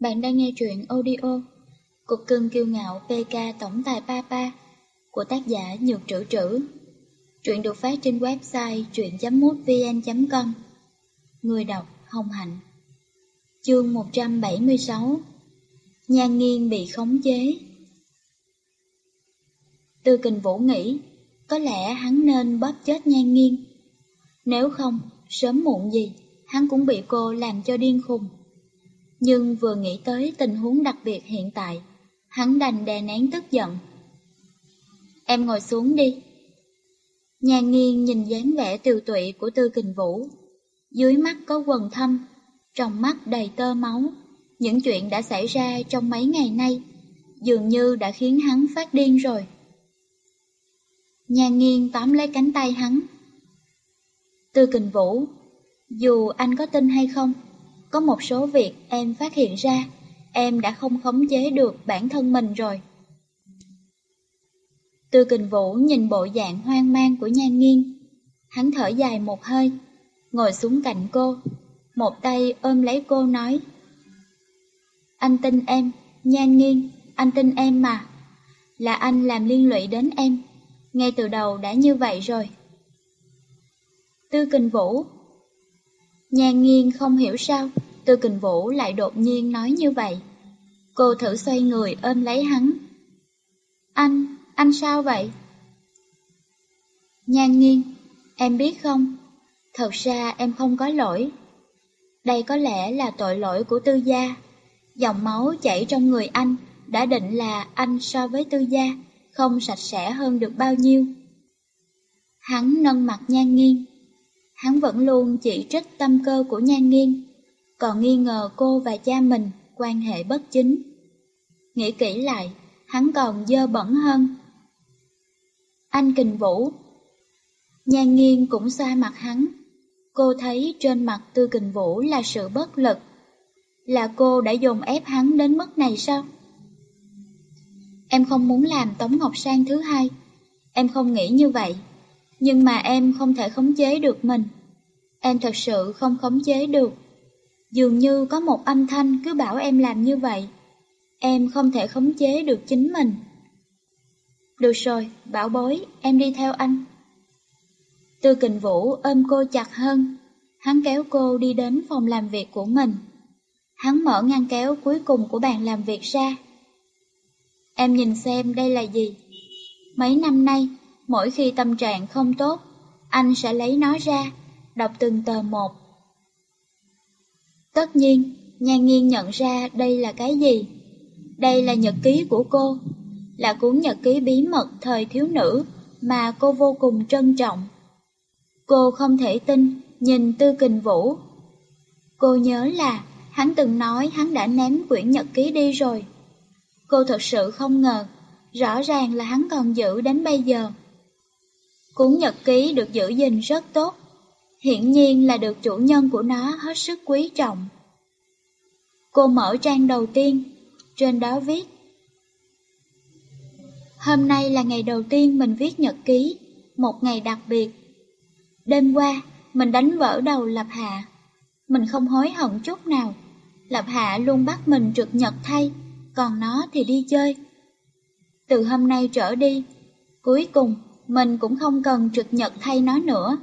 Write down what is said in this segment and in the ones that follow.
Bạn đang nghe truyện audio Cục cưng kiêu ngạo PK Tổng tài Papa của tác giả Nhược Trữ Trữ. Truyện được phát trên website truyện.mútvn.com Người đọc Hồng Hạnh. Chương 176 Nhan nghiêng bị khống chế. Tư kình vũ nghĩ Có lẽ hắn nên bóp chết nhan nghiêng Nếu không, sớm muộn gì Hắn cũng bị cô làm cho điên khùng nhưng vừa nghĩ tới tình huống đặc biệt hiện tại, hắn đành đè nén tức giận. Em ngồi xuống đi. Nhà nghiêng nhìn dáng vẻ tiều tụy của Tư Kình Vũ. Dưới mắt có quần thâm, trong mắt đầy tơ máu. Những chuyện đã xảy ra trong mấy ngày nay, dường như đã khiến hắn phát điên rồi. Nhà nghiêng tóm lấy cánh tay hắn. Tư Kình Vũ, dù anh có tin hay không, có một số việc em phát hiện ra, em đã không khống chế được bản thân mình rồi. Tư kình vũ nhìn bộ dạng hoang mang của nhan nghiêng. Hắn thở dài một hơi, ngồi xuống cạnh cô, một tay ôm lấy cô nói. Anh tin em, nhan nghiêng, anh tin em mà. Là anh làm liên lụy đến em, ngay từ đầu đã như vậy rồi. Tư kình vũ Nhan nghiêng không hiểu sao, Tư kình vũ lại đột nhiên nói như vậy. Cô thử xoay người ôm lấy hắn. Anh, anh sao vậy? Nhan nghiêng, em biết không? Thật ra em không có lỗi. Đây có lẽ là tội lỗi của tư gia. Dòng máu chảy trong người anh đã định là anh so với tư gia không sạch sẽ hơn được bao nhiêu. Hắn nâng mặt nhan nghiêng. Hắn vẫn luôn chỉ trích tâm cơ của nhan nghiêng, còn nghi ngờ cô và cha mình quan hệ bất chính. Nghĩ kỹ lại, hắn còn dơ bẩn hơn. Anh kình vũ Nhan nghiêng cũng xoa mặt hắn. Cô thấy trên mặt tư kình vũ là sự bất lực. Là cô đã dồn ép hắn đến mức này sao? Em không muốn làm Tống Ngọc Sang thứ hai. Em không nghĩ như vậy. Nhưng mà em không thể khống chế được mình. Em thật sự không khống chế được. Dường như có một âm thanh cứ bảo em làm như vậy. Em không thể khống chế được chính mình. Được rồi, bảo bối, em đi theo anh. Tư kình vũ ôm cô chặt hơn. Hắn kéo cô đi đến phòng làm việc của mình. Hắn mở ngăn kéo cuối cùng của bàn làm việc ra. Em nhìn xem đây là gì. Mấy năm nay, mỗi khi tâm trạng không tốt, anh sẽ lấy nó ra, đọc từng tờ một Tất nhiên, Nhan Nghiên nhận ra đây là cái gì. Đây là nhật ký của cô, là cuốn nhật ký bí mật thời thiếu nữ mà cô vô cùng trân trọng. Cô không thể tin, nhìn Tư Kình Vũ. Cô nhớ là hắn từng nói hắn đã ném quyển nhật ký đi rồi. Cô thật sự không ngờ, rõ ràng là hắn còn giữ đến bây giờ. Cuốn nhật ký được giữ gìn rất tốt, hiển nhiên là được chủ nhân của nó hết sức quý trọng. Cô mở trang đầu tiên, trên đó viết Hôm nay là ngày đầu tiên mình viết nhật ký, một ngày đặc biệt. Đêm qua, mình đánh vỡ đầu Lập Hạ. Mình không hối hận chút nào. Lập Hạ luôn bắt mình trực nhật thay, còn nó thì đi chơi. Từ hôm nay trở đi, cuối cùng mình cũng không cần trực nhật thay nó nữa.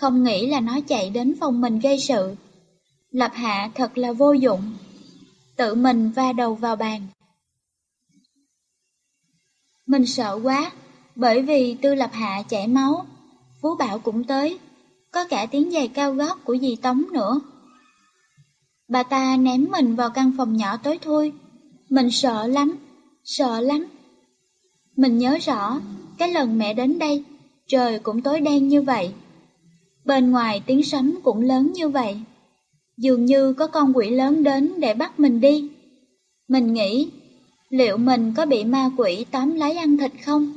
Không nghĩ là nó chạy đến phòng mình gây sự. Lập Hạ thật là vô dụng. Tự mình va đầu vào bàn. Mình sợ quá, bởi vì Tư Lập Hạ chảy máu. Phú Bảo cũng tới, có cả tiếng giày cao gót của dì Tống nữa. Bà ta ném mình vào căn phòng nhỏ tối thui. Mình sợ lắm, sợ lắm. Mình nhớ rõ, cái lần mẹ đến đây, trời cũng tối đen như vậy. Bên ngoài tiếng sấm cũng lớn như vậy. Dường như có con quỷ lớn đến để bắt mình đi. Mình nghĩ, liệu mình có bị ma quỷ tóm lấy ăn thịt không?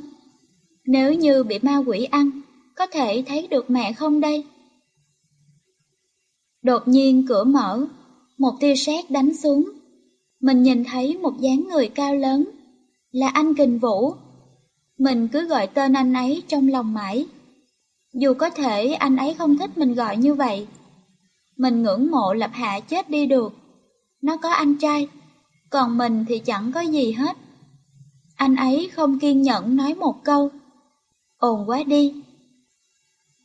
Nếu như bị ma quỷ ăn, có thể thấy được mẹ không đây? Đột nhiên cửa mở, một tia sét đánh xuống. Mình nhìn thấy một dáng người cao lớn, là anh Kình Vũ. Mình cứ gọi tên anh ấy trong lòng mãi. Dù có thể anh ấy không thích mình gọi như vậy. Mình ngưỡng mộ Lập Hạ chết đi được. nó có anh trai, còn mình thì chẳng có gì hết. Anh ấy không kiên nhẫn nói một câu, ồn quá đi.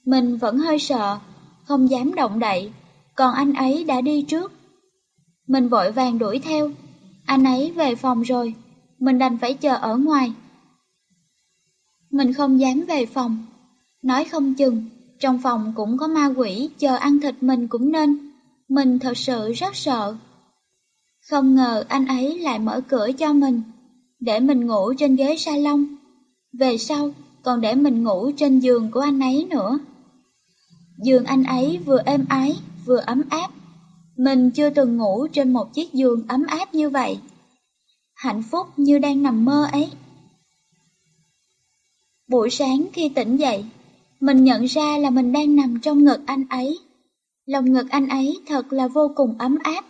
Mình vẫn hơi sợ, không dám động đậy, còn anh ấy đã đi trước. Mình vội vàng đuổi theo, anh ấy về phòng rồi, mình đành phải chờ ở ngoài. Mình không dám về phòng, nói không chừng, trong phòng cũng có ma quỷ chờ ăn thịt mình cũng nên, mình thật sự rất sợ. Không ngờ anh ấy lại mở cửa cho mình, để mình ngủ trên ghế salon. Về sau, còn để mình ngủ trên giường của anh ấy nữa. Giường anh ấy vừa êm ái, vừa ấm áp. Mình chưa từng ngủ trên một chiếc giường ấm áp như vậy. Hạnh phúc như đang nằm mơ ấy. Buổi sáng khi tỉnh dậy, mình nhận ra là mình đang nằm trong ngực anh ấy. Lòng ngực anh ấy thật là vô cùng ấm áp.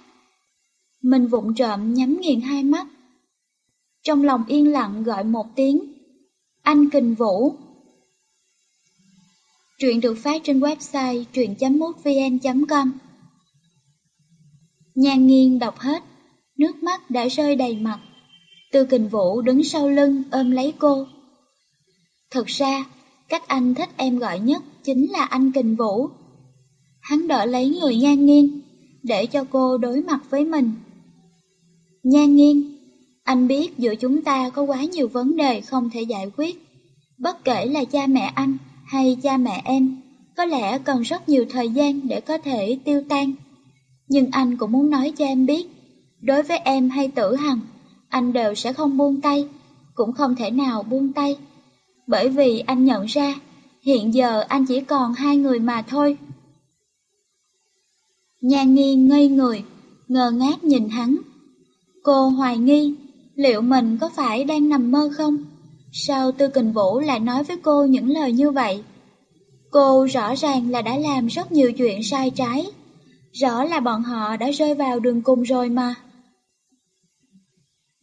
Mình vụng trộm nhắm nghiền hai mắt. Trong lòng yên lặng gọi một tiếng. Anh Kình Vũ. Truyện được phát trên website truyện.mútvn.com Nhan nghiêng đọc hết, nước mắt đã rơi đầy mặt. Tư Kình Vũ đứng sau lưng ôm lấy cô. Thật ra, các anh thích em gọi nhất chính là anh Kình Vũ. Hắn đỡ lấy người nhan nghiêng, để cho cô đối mặt với mình. Nhan nghiêng, anh biết giữa chúng ta có quá nhiều vấn đề không thể giải quyết. Bất kể là cha mẹ anh hay cha mẹ em, có lẽ cần rất nhiều thời gian để có thể tiêu tan. Nhưng anh cũng muốn nói cho em biết, đối với em hay tử hằng, anh đều sẽ không buông tay, cũng không thể nào buông tay. Bởi vì anh nhận ra, hiện giờ anh chỉ còn hai người mà thôi. Nhan nghi ngây người, ngờ ngác nhìn hắn. Cô hoài nghi, liệu mình có phải đang nằm mơ không? Sao Tư Kình Vũ lại nói với cô những lời như vậy? Cô rõ ràng là đã làm rất nhiều chuyện sai trái. Rõ là bọn họ đã rơi vào đường cùng rồi mà.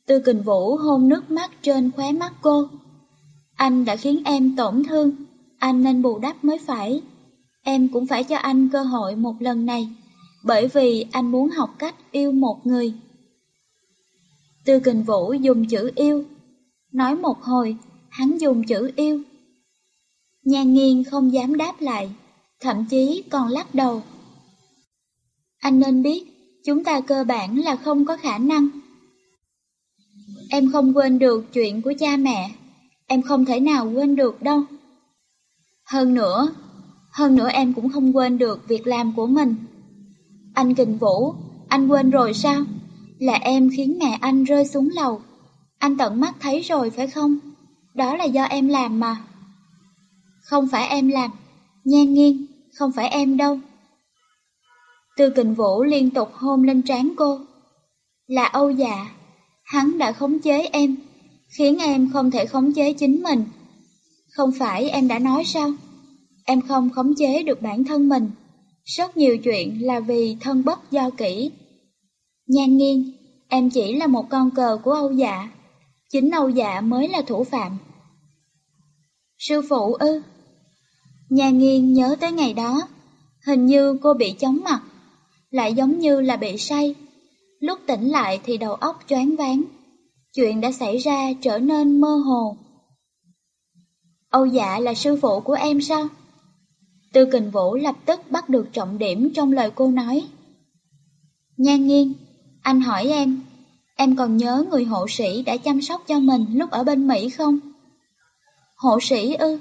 Tư Kình Vũ hôn nước mắt trên khóe mắt cô. Anh đã khiến em tổn thương, anh nên bù đắp mới phải. Em cũng phải cho anh cơ hội một lần này, bởi vì anh muốn học cách yêu một người. Tư Kình Vũ dùng chữ yêu, nói một hồi, hắn dùng chữ yêu. Nhan nghiêng không dám đáp lại, thậm chí còn lắc đầu. Anh nên biết, chúng ta cơ bản là không có khả năng. Em không quên được chuyện của cha mẹ, em không thể nào quên được đâu. Hơn nữa, hơn nữa em cũng không quên được việc làm của mình. Anh Kình Vũ, anh quên rồi sao? Là em khiến mẹ anh rơi xuống lầu. Anh tận mắt thấy rồi phải không? Đó là do em làm mà. Không phải em làm, nhan nghiêng, không phải em đâu. Tư kình vũ liên tục hôn lên trán cô. Là Âu dạ, hắn đã khống chế em, khiến em không thể khống chế chính mình. Không phải em đã nói sao? Em không khống chế được bản thân mình. Rất nhiều chuyện là vì thân bất do kỹ. Nhan nghiêng, em chỉ là một con cờ của Âu dạ. Chính Âu dạ mới là thủ phạm. Sư phụ ư? Nhà nghiên nhớ tới ngày đó, hình như cô bị chóng mặt, lại giống như là bị say. Lúc tỉnh lại thì đầu óc choáng váng. Chuyện đã xảy ra trở nên mơ hồ. Âu dạ là sư phụ của em sao? Tư kình vũ lập tức bắt được trọng điểm trong lời cô nói. Nhan nghiên, anh hỏi em, em còn nhớ người hộ sĩ đã chăm sóc cho mình lúc ở bên Mỹ không? Hộ sĩ ư?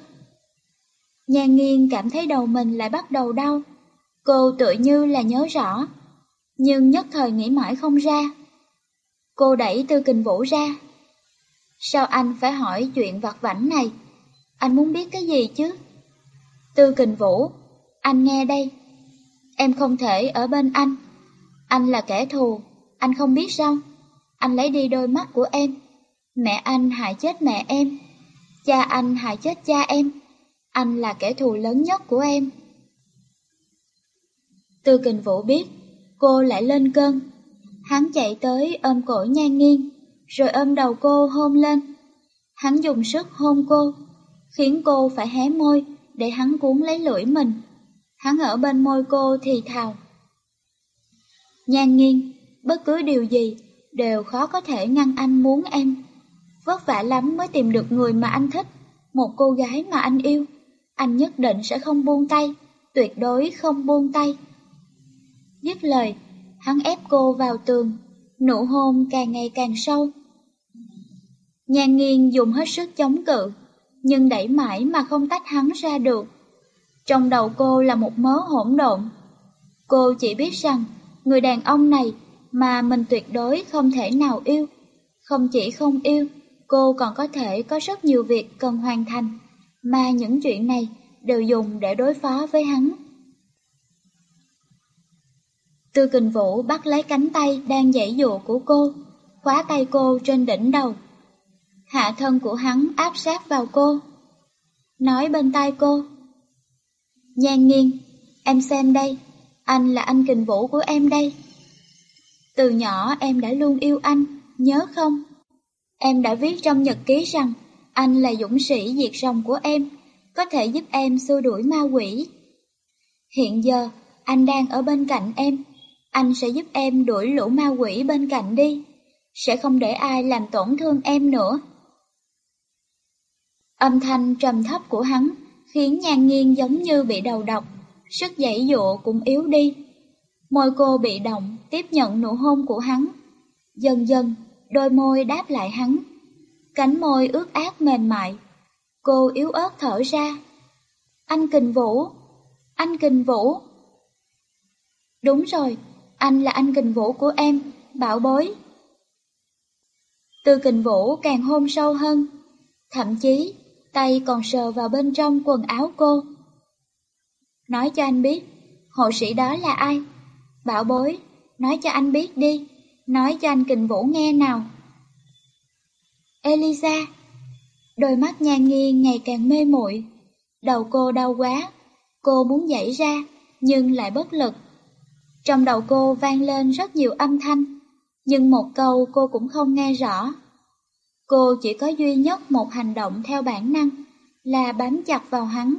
Nhan nghiên cảm thấy đầu mình lại bắt đầu đau. Cô tự như là nhớ rõ, nhưng nhất thời nghĩ mãi không ra. Cô đẩy Tư Kình Vũ ra. Sao anh phải hỏi chuyện vặt vảnh này? Anh muốn biết cái gì chứ? Tư Kình Vũ, anh nghe đây. Em không thể ở bên anh. Anh là kẻ thù, anh không biết sao? Anh lấy đi đôi mắt của em. Mẹ anh hại chết mẹ em. Cha anh hại chết cha em. Anh là kẻ thù lớn nhất của em. Tư kình vũ biết, cô lại lên cơn. Hắn chạy tới ôm cổ nhan nghiêng, rồi ôm đầu cô hôn lên. Hắn dùng sức hôn cô, khiến cô phải hé môi để hắn cuốn lấy lưỡi mình. Hắn ở bên môi cô thì thào. Nhan nghiêng, bất cứ điều gì đều khó có thể ngăn anh muốn em. Vất vả lắm mới tìm được người mà anh thích, một cô gái mà anh yêu. Anh nhất định sẽ không buông tay, tuyệt đối không buông tay. Dứt lời, hắn ép cô vào tường, nụ hôn càng ngày càng sâu. Nhan nghiêng dùng hết sức chống cự, nhưng đẩy mãi mà không tách hắn ra được. Trong đầu cô là một mớ hỗn độn. Cô chỉ biết rằng, người đàn ông này mà mình tuyệt đối không thể nào yêu. Không chỉ không yêu, cô còn có thể có rất nhiều việc cần hoàn thành, mà những chuyện này đều dùng để đối phó với hắn. Tư kình vũ bắt lấy cánh tay đang dãy dụ của cô, khóa tay cô trên đỉnh đầu. Hạ thân của hắn áp sát vào cô. Nói bên tai cô. Nhan nghiêng, em xem đây, anh là anh kình vũ của em đây. Từ nhỏ em đã luôn yêu anh, nhớ không? Em đã viết trong nhật ký rằng anh là dũng sĩ diệt rồng của em, có thể giúp em xua đuổi ma quỷ. Hiện giờ, anh đang ở bên cạnh em, anh sẽ giúp em đuổi lũ ma quỷ bên cạnh đi, sẽ không để ai làm tổn thương em nữa. Âm thanh trầm thấp của hắn khiến nhan nghiêng giống như bị đầu độc, sức dãy dụa cũng yếu đi. Môi cô bị động, tiếp nhận nụ hôn của hắn. Dần dần, đôi môi đáp lại hắn. Cánh môi ướt át mềm mại. Cô yếu ớt thở ra. Anh kình vũ, anh kình vũ. Đúng rồi, anh là anh kình vũ của em, bảo bối. Từ kình vũ càng hôn sâu hơn, thậm chí tay còn sờ vào bên trong quần áo cô. Nói cho anh biết, hộ sĩ đó là ai? Bảo bối, nói cho anh biết đi, nói cho anh kình vũ nghe nào. Elisa, đôi mắt nhan nghi ngày càng mê muội, đầu cô đau quá, cô muốn dậy ra, nhưng lại bất lực. Trong đầu cô vang lên rất nhiều âm thanh, nhưng một câu cô cũng không nghe rõ. Cô chỉ có duy nhất một hành động theo bản năng, là bám chặt vào hắn.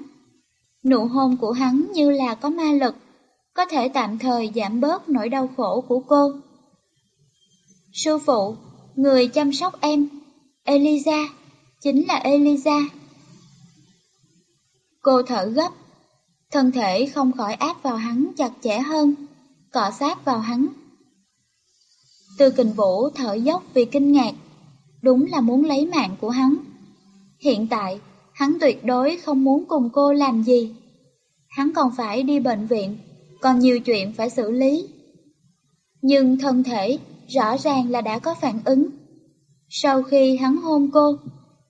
Nụ hôn của hắn như là có ma lực, có thể tạm thời giảm bớt nỗi đau khổ của cô. Sư phụ, người chăm sóc em, Eliza, chính là Eliza. Cô thở gấp, thân thể không khỏi áp vào hắn chặt chẽ hơn, cọ sát vào hắn. Từ kình vũ thở dốc vì kinh ngạc, đúng là muốn lấy mạng của hắn. Hiện tại, hắn tuyệt đối không muốn cùng cô làm gì. Hắn còn phải đi bệnh viện, còn nhiều chuyện phải xử lý. Nhưng thân thể rõ ràng là đã có phản ứng. Sau khi hắn hôn cô,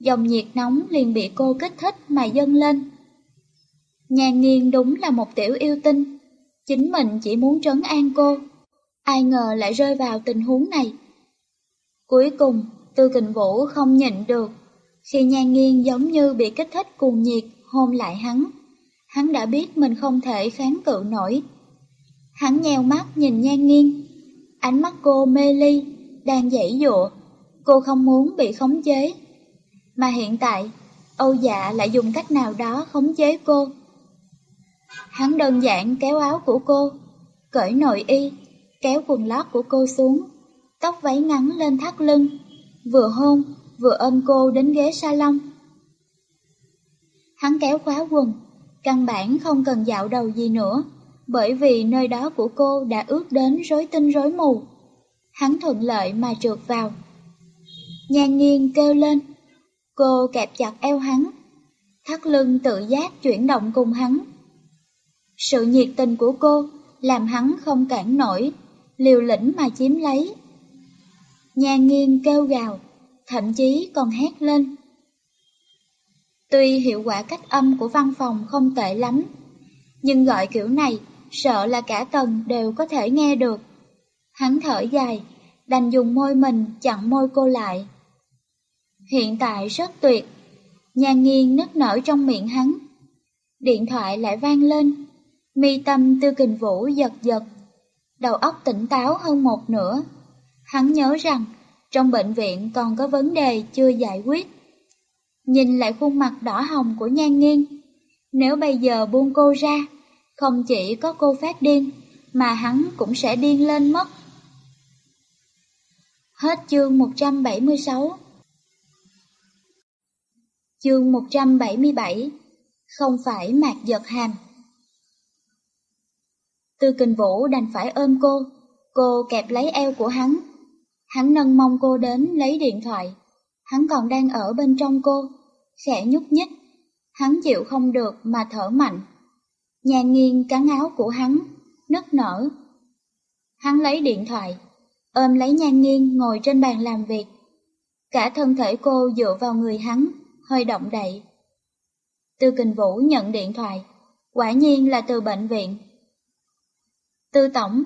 dòng nhiệt nóng liền bị cô kích thích mà dâng lên. Nhàn nghiêng đúng là một tiểu yêu tinh, chính mình chỉ muốn trấn an cô, ai ngờ lại rơi vào tình huống này. Cuối cùng, Tư Kình Vũ không nhịn được, khi nhan nghiêng giống như bị kích thích cuồng nhiệt hôn lại hắn. Hắn đã biết mình không thể kháng cự nổi. Hắn nheo mắt nhìn nhan nghiêng, ánh mắt cô mê ly, đang dãy dụa, cô không muốn bị khống chế. Mà hiện tại, Âu dạ lại dùng cách nào đó khống chế cô. Hắn đơn giản kéo áo của cô, cởi nội y, kéo quần lót của cô xuống, tóc váy ngắn lên thắt lưng, vừa hôn, vừa ôm cô đến ghế salon. Hắn kéo khóa quần, căn bản không cần dạo đầu gì nữa, bởi vì nơi đó của cô đã ướt đến rối tinh rối mù. Hắn thuận lợi mà trượt vào. Nhan nghiêng kêu lên, cô kẹp chặt eo hắn, thắt lưng tự giác chuyển động cùng hắn. Sự nhiệt tình của cô làm hắn không cản nổi, liều lĩnh mà chiếm lấy. Nhà nghiêng kêu gào, thậm chí còn hét lên. Tuy hiệu quả cách âm của văn phòng không tệ lắm, nhưng gọi kiểu này sợ là cả tầng đều có thể nghe được. Hắn thở dài, đành dùng môi mình chặn môi cô lại. Hiện tại rất tuyệt, nhà nghiêng nức nở trong miệng hắn. Điện thoại lại vang lên, mi tâm tư kình vũ giật giật, đầu óc tỉnh táo hơn một nửa. Hắn nhớ rằng trong bệnh viện còn có vấn đề chưa giải quyết. Nhìn lại khuôn mặt đỏ hồng của nhan nghiêng, nếu bây giờ buông cô ra, không chỉ có cô phát điên, mà hắn cũng sẽ điên lên mất. Hết chương 176 Chương 177 Không phải mạc giật hàm Tư kình vũ đành phải ôm cô, cô kẹp lấy eo của hắn. Hắn nâng mông cô đến lấy điện thoại. Hắn còn đang ở bên trong cô, khẽ nhúc nhích. Hắn chịu không được mà thở mạnh. Nhàn nghiêng cắn áo của hắn, nức nở. Hắn lấy điện thoại, ôm lấy nhan nghiêng ngồi trên bàn làm việc. Cả thân thể cô dựa vào người hắn, hơi động đậy. Tư Kình Vũ nhận điện thoại, quả nhiên là từ bệnh viện. Tư Tổng,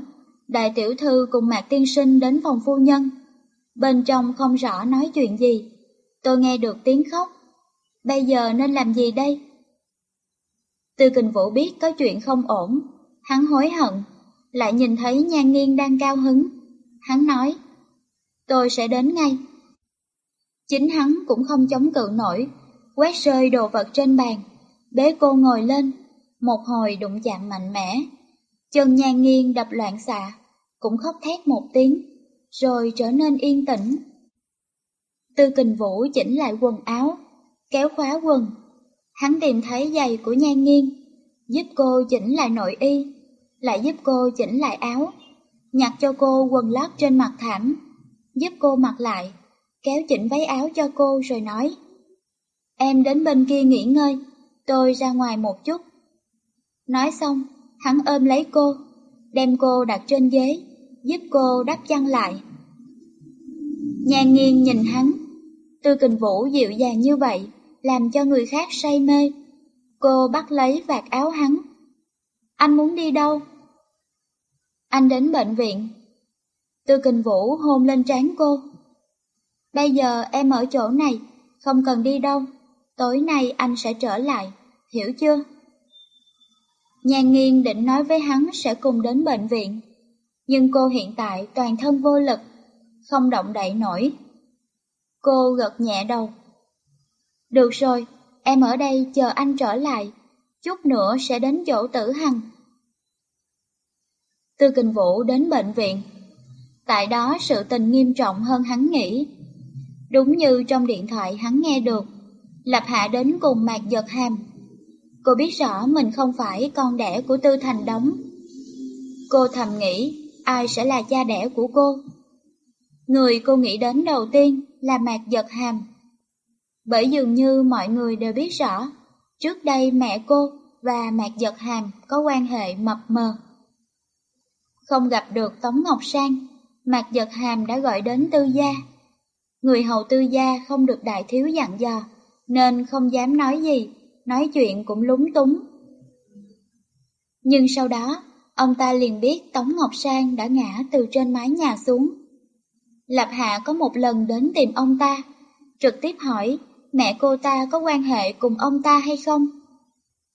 đại tiểu thư cùng Mạc Tiên Sinh đến phòng phu nhân. Bên trong không rõ nói chuyện gì, tôi nghe được tiếng khóc. Bây giờ nên làm gì đây? Tư Kình Vũ biết có chuyện không ổn, hắn hối hận, lại nhìn thấy Nhan nghiêng đang cao hứng. Hắn nói, tôi sẽ đến ngay. Chính hắn cũng không chống cự nổi, quét rơi đồ vật trên bàn, bế cô ngồi lên, một hồi đụng chạm mạnh mẽ. Chân nhan nghiêng đập loạn xạ, cũng khóc thét một tiếng, rồi trở nên yên tĩnh. Tư kình vũ chỉnh lại quần áo, kéo khóa quần. Hắn tìm thấy giày của nhan nghiêng, giúp cô chỉnh lại nội y, lại giúp cô chỉnh lại áo, nhặt cho cô quần lót trên mặt thảm, giúp cô mặc lại, kéo chỉnh váy áo cho cô rồi nói. Em đến bên kia nghỉ ngơi, tôi ra ngoài một chút. Nói xong, hắn ôm lấy cô, đem cô đặt trên ghế, giúp cô đắp chăn lại. Nhan nghiêng nhìn hắn, tư kình vũ dịu dàng như vậy, làm cho người khác say mê. Cô bắt lấy vạt áo hắn. Anh muốn đi đâu? Anh đến bệnh viện. Tư kình vũ hôn lên trán cô. Bây giờ em ở chỗ này, không cần đi đâu. Tối nay anh sẽ trở lại, hiểu chưa? Nhan nghiên định nói với hắn sẽ cùng đến bệnh viện, nhưng cô hiện tại toàn thân vô lực, không động đậy nổi. Cô gật nhẹ đầu. Được rồi, em ở đây chờ anh trở lại, chút nữa sẽ đến chỗ tử hằng. Tư Kình Vũ đến bệnh viện. Tại đó sự tình nghiêm trọng hơn hắn nghĩ. Đúng như trong điện thoại hắn nghe được, Lập Hạ đến cùng Mạc Giật Hàm. Cô biết rõ mình không phải con đẻ của Tư Thành Đống. Cô thầm nghĩ ai sẽ là cha đẻ của cô. Người cô nghĩ đến đầu tiên là Mạc Giật Hàm. Bởi dường như mọi người đều biết rõ, trước đây mẹ cô và Mạc Giật Hàm có quan hệ mập mờ. Không gặp được Tống Ngọc Sang, Mạc Giật Hàm đã gọi đến Tư Gia. Người hầu Tư Gia không được đại thiếu dặn dò, nên không dám nói gì, nói chuyện cũng lúng túng. Nhưng sau đó, ông ta liền biết Tống Ngọc Sang đã ngã từ trên mái nhà xuống. Lập Hạ có một lần đến tìm ông ta, trực tiếp hỏi mẹ cô ta có quan hệ cùng ông ta hay không.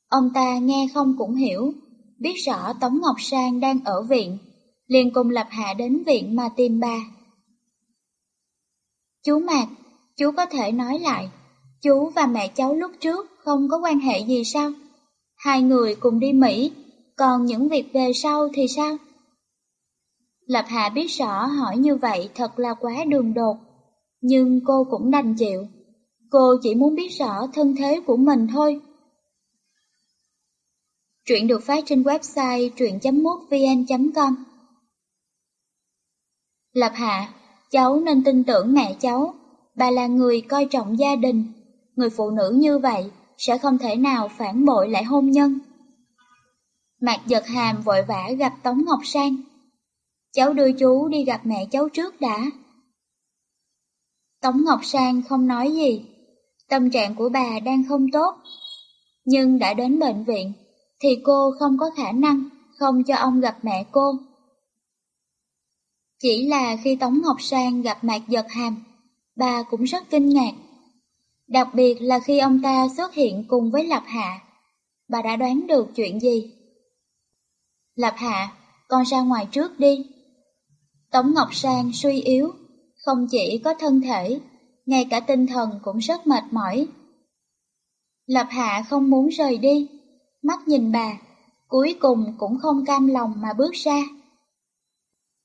Ông ta nghe không cũng hiểu, biết rõ Tống Ngọc Sang đang ở viện, liền cùng Lập Hạ đến viện mà tìm bà. Chú Mạc, chú có thể nói lại Chú và mẹ cháu lúc trước không có quan hệ gì sao? Hai người cùng đi Mỹ, còn những việc về sau thì sao? Lập Hạ biết rõ hỏi như vậy thật là quá đường đột, nhưng cô cũng đành chịu. Cô chỉ muốn biết rõ thân thế của mình thôi. Truyện được phát trên website truyện.mútvn.com Lập Hạ, cháu nên tin tưởng mẹ cháu, bà là người coi trọng gia đình, người phụ nữ như vậy sẽ không thể nào phản bội lại hôn nhân. Mạc giật hàm vội vã gặp Tống Ngọc Sang. Cháu đưa chú đi gặp mẹ cháu trước đã. Tống Ngọc Sang không nói gì, tâm trạng của bà đang không tốt. Nhưng đã đến bệnh viện, thì cô không có khả năng không cho ông gặp mẹ cô. Chỉ là khi Tống Ngọc Sang gặp Mạc Giật Hàm, bà cũng rất kinh ngạc. Đặc biệt là khi ông ta xuất hiện cùng với Lập Hạ, bà đã đoán được chuyện gì. Lập Hạ, con ra ngoài trước đi. Tống Ngọc Sang suy yếu, không chỉ có thân thể, ngay cả tinh thần cũng rất mệt mỏi. Lập Hạ không muốn rời đi, mắt nhìn bà, cuối cùng cũng không cam lòng mà bước ra.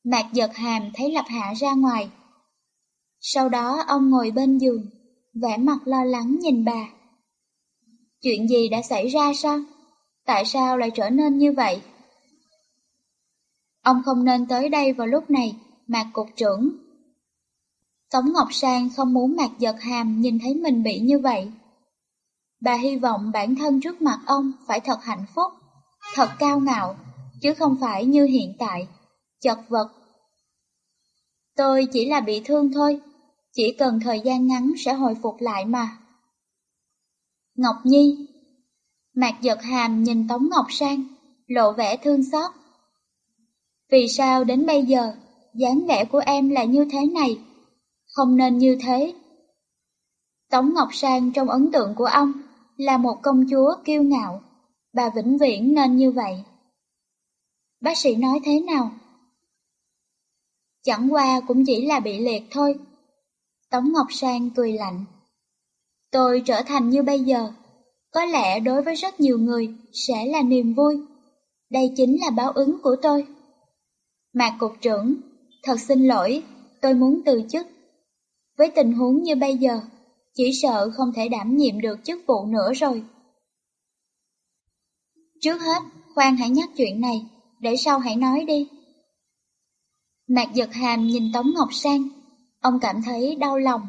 Mạc giật hàm thấy Lập Hạ ra ngoài, Sau đó ông ngồi bên giường, vẻ mặt lo lắng nhìn bà. Chuyện gì đã xảy ra sao? Tại sao lại trở nên như vậy? Ông không nên tới đây vào lúc này, Mạc Cục trưởng. Tống Ngọc Sang không muốn Mạc Giật Hàm nhìn thấy mình bị như vậy. Bà hy vọng bản thân trước mặt ông phải thật hạnh phúc, thật cao ngạo, chứ không phải như hiện tại, chật vật. Tôi chỉ là bị thương thôi, chỉ cần thời gian ngắn sẽ hồi phục lại mà. Ngọc Nhi Mạc giật hàm nhìn Tống Ngọc Sang, lộ vẻ thương xót. Vì sao đến bây giờ, dáng vẻ của em là như thế này? Không nên như thế. Tống Ngọc Sang trong ấn tượng của ông là một công chúa kiêu ngạo, bà vĩnh viễn nên như vậy. Bác sĩ nói thế nào? Chẳng qua cũng chỉ là bị liệt thôi. Tống Ngọc Sang cười lạnh. Tôi trở thành như bây giờ, có lẽ đối với rất nhiều người sẽ là niềm vui. Đây chính là báo ứng của tôi. Mạc Cục trưởng, thật xin lỗi, tôi muốn từ chức. Với tình huống như bây giờ, chỉ sợ không thể đảm nhiệm được chức vụ nữa rồi. Trước hết, khoan hãy nhắc chuyện này, để sau hãy nói đi. Mạc giật hàm nhìn Tống Ngọc Sang, ông cảm thấy đau lòng.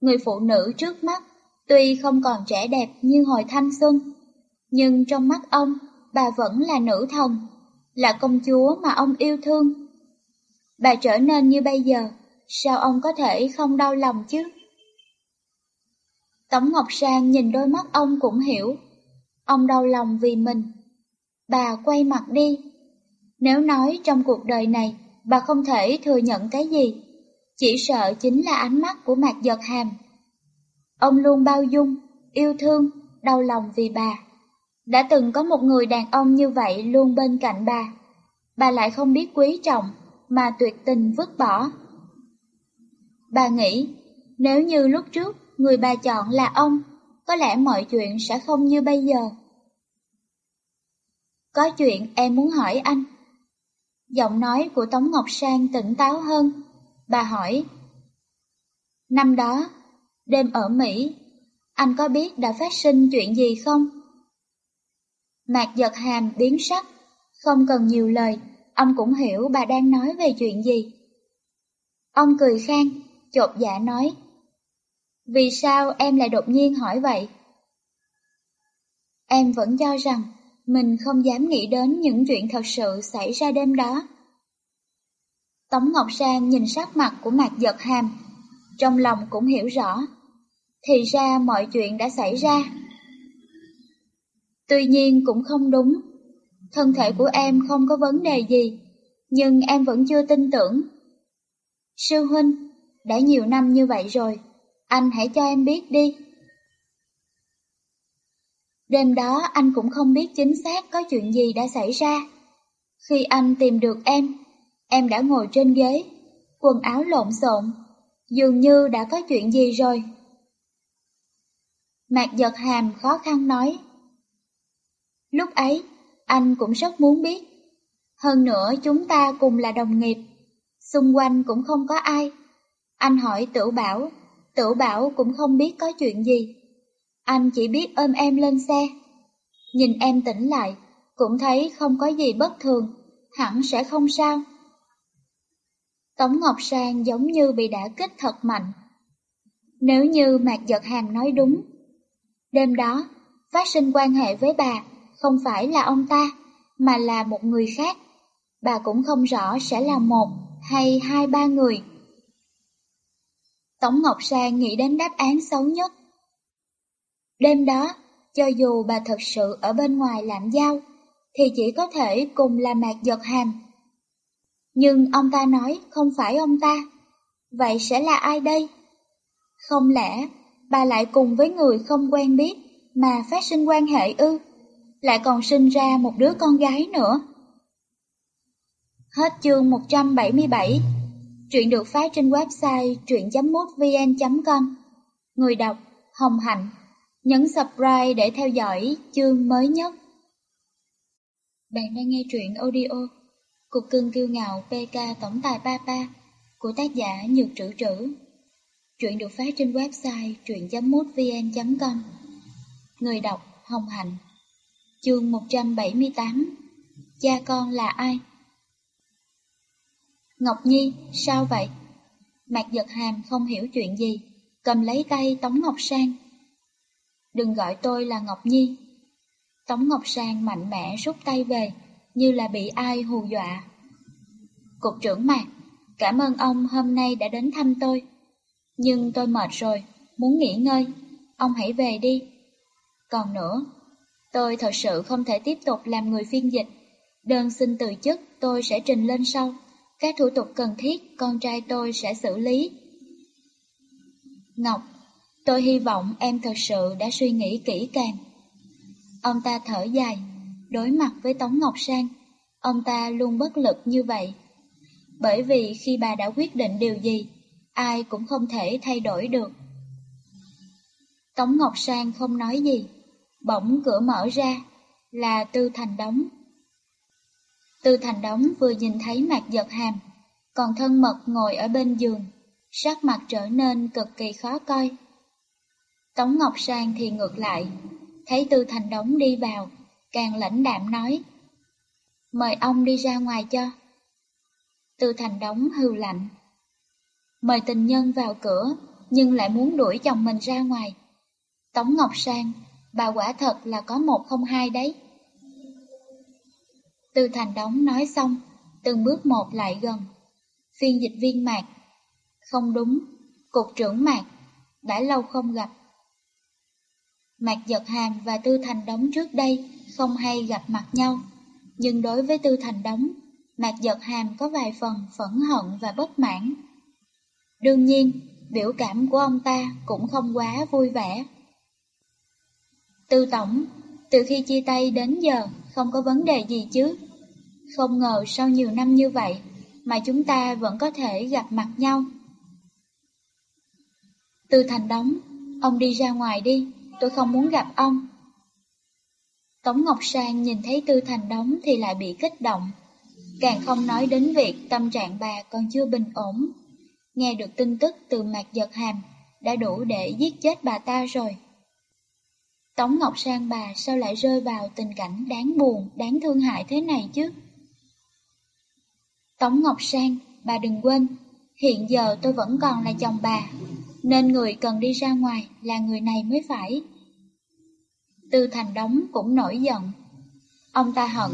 Người phụ nữ trước mắt, tuy không còn trẻ đẹp như hồi thanh xuân, nhưng trong mắt ông, bà vẫn là nữ thần, là công chúa mà ông yêu thương. Bà trở nên như bây giờ, sao ông có thể không đau lòng chứ? Tống Ngọc Sang nhìn đôi mắt ông cũng hiểu, ông đau lòng vì mình. Bà quay mặt đi. Nếu nói trong cuộc đời này, bà không thể thừa nhận cái gì, chỉ sợ chính là ánh mắt của Mạc Giật Hàm. Ông luôn bao dung, yêu thương, đau lòng vì bà. Đã từng có một người đàn ông như vậy luôn bên cạnh bà. Bà lại không biết quý trọng, mà tuyệt tình vứt bỏ. Bà nghĩ, nếu như lúc trước người bà chọn là ông, có lẽ mọi chuyện sẽ không như bây giờ. Có chuyện em muốn hỏi anh. Giọng nói của Tống Ngọc Sang tỉnh táo hơn. Bà hỏi. Năm đó, đêm ở Mỹ, anh có biết đã phát sinh chuyện gì không? Mạc giật hàm biến sắc, không cần nhiều lời, ông cũng hiểu bà đang nói về chuyện gì. Ông cười khang, chột dạ nói. Vì sao em lại đột nhiên hỏi vậy? Em vẫn cho rằng mình không dám nghĩ đến những chuyện thật sự xảy ra đêm đó. Tống Ngọc Sang nhìn sắc mặt của Mạc Giật Hàm, trong lòng cũng hiểu rõ. Thì ra mọi chuyện đã xảy ra. Tuy nhiên cũng không đúng. Thân thể của em không có vấn đề gì, nhưng em vẫn chưa tin tưởng. Sư huynh, đã nhiều năm như vậy rồi, anh hãy cho em biết đi. Đêm đó anh cũng không biết chính xác có chuyện gì đã xảy ra. Khi anh tìm được em, em đã ngồi trên ghế, quần áo lộn xộn, dường như đã có chuyện gì rồi. Mạc giật hàm khó khăn nói. Lúc ấy, anh cũng rất muốn biết. Hơn nữa chúng ta cùng là đồng nghiệp, xung quanh cũng không có ai. Anh hỏi tử bảo, tử bảo cũng không biết có chuyện gì. Anh chỉ biết ôm em lên xe. Nhìn em tỉnh lại, cũng thấy không có gì bất thường, hẳn sẽ không sao. Tống Ngọc Sang giống như bị đả kích thật mạnh. Nếu như Mạc Giật Hàm nói đúng, đêm đó, phát sinh quan hệ với bà không phải là ông ta, mà là một người khác. Bà cũng không rõ sẽ là một hay hai ba người. Tống Ngọc Sang nghĩ đến đáp án xấu nhất. Đêm đó, cho dù bà thật sự ở bên ngoài làm giao, thì chỉ có thể cùng là mạc giật hàm. Nhưng ông ta nói không phải ông ta, vậy sẽ là ai đây? Không lẽ bà lại cùng với người không quen biết mà phát sinh quan hệ ư? Lại còn sinh ra một đứa con gái nữa. Hết chương 177 Truyện được phát trên website truyện.mútvn.com Người đọc Hồng Hạnh Nhấn subscribe để theo dõi chương mới nhất. Bạn đang nghe truyện audio Cục cưng kiêu ngạo PK Tổng tài Papa của tác giả Nhược Trữ Trữ. chuyện được phát trên website truyện.mútvn.com Người đọc Hồng Hạnh Chương 178 Cha con là ai? Ngọc Nhi, sao vậy? Mạc giật hàm không hiểu chuyện gì, cầm lấy tay Tống Ngọc Sang. Đừng gọi tôi là Ngọc Nhi. Tống Ngọc Sang mạnh mẽ rút tay về, như là bị ai hù dọa. Cục trưởng Mạc, cảm ơn ông hôm nay đã đến thăm tôi. Nhưng tôi mệt rồi, muốn nghỉ ngơi, ông hãy về đi. Còn nữa, tôi thật sự không thể tiếp tục làm người phiên dịch. Đơn xin từ chức tôi sẽ trình lên sau. Các thủ tục cần thiết con trai tôi sẽ xử lý. Ngọc, tôi hy vọng em thật sự đã suy nghĩ kỹ càng. Ông ta thở dài, đối mặt với Tống Ngọc Sang, ông ta luôn bất lực như vậy. Bởi vì khi bà đã quyết định điều gì, ai cũng không thể thay đổi được. Tống Ngọc Sang không nói gì, bỗng cửa mở ra, là Tư Thành Đống. Tư Thành Đống vừa nhìn thấy mặt giật hàm, còn thân mật ngồi ở bên giường, sắc mặt trở nên cực kỳ khó coi. Tống Ngọc Sang thì ngược lại, thấy Tư Thành Đống đi vào, càng lãnh đạm nói. Mời ông đi ra ngoài cho. Tư Thành Đống hừ lạnh. Mời tình nhân vào cửa, nhưng lại muốn đuổi chồng mình ra ngoài. Tống Ngọc Sang, bà quả thật là có một không hai đấy. Tư Thành Đống nói xong, từng bước một lại gần. Phiên dịch viên Mạc. Không đúng, cục trưởng Mạc, đã lâu không gặp. Mạc Giật Hàm và Tư Thành Đống trước đây không hay gặp mặt nhau, nhưng đối với Tư Thành Đống, Mạc Giật Hàm có vài phần phẫn hận và bất mãn. Đương nhiên, biểu cảm của ông ta cũng không quá vui vẻ. Tư Tổng, từ khi chia tay đến giờ không có vấn đề gì chứ. Không ngờ sau nhiều năm như vậy mà chúng ta vẫn có thể gặp mặt nhau. Tư Thành Đống, ông đi ra ngoài đi, tôi không muốn gặp ông. Tống Ngọc Sang nhìn thấy Tư Thành Đống thì lại bị kích động, càng không nói đến việc tâm trạng bà còn chưa bình ổn. Nghe được tin tức từ Mạc giật hàm, đã đủ để giết chết bà ta rồi. Tống Ngọc Sang bà sao lại rơi vào tình cảnh đáng buồn, đáng thương hại thế này chứ? Tống Ngọc Sang, bà đừng quên, hiện giờ tôi vẫn còn là chồng bà, nên người cần đi ra ngoài là người này mới phải. Tư Thành Đống cũng nổi giận. Ông ta hận,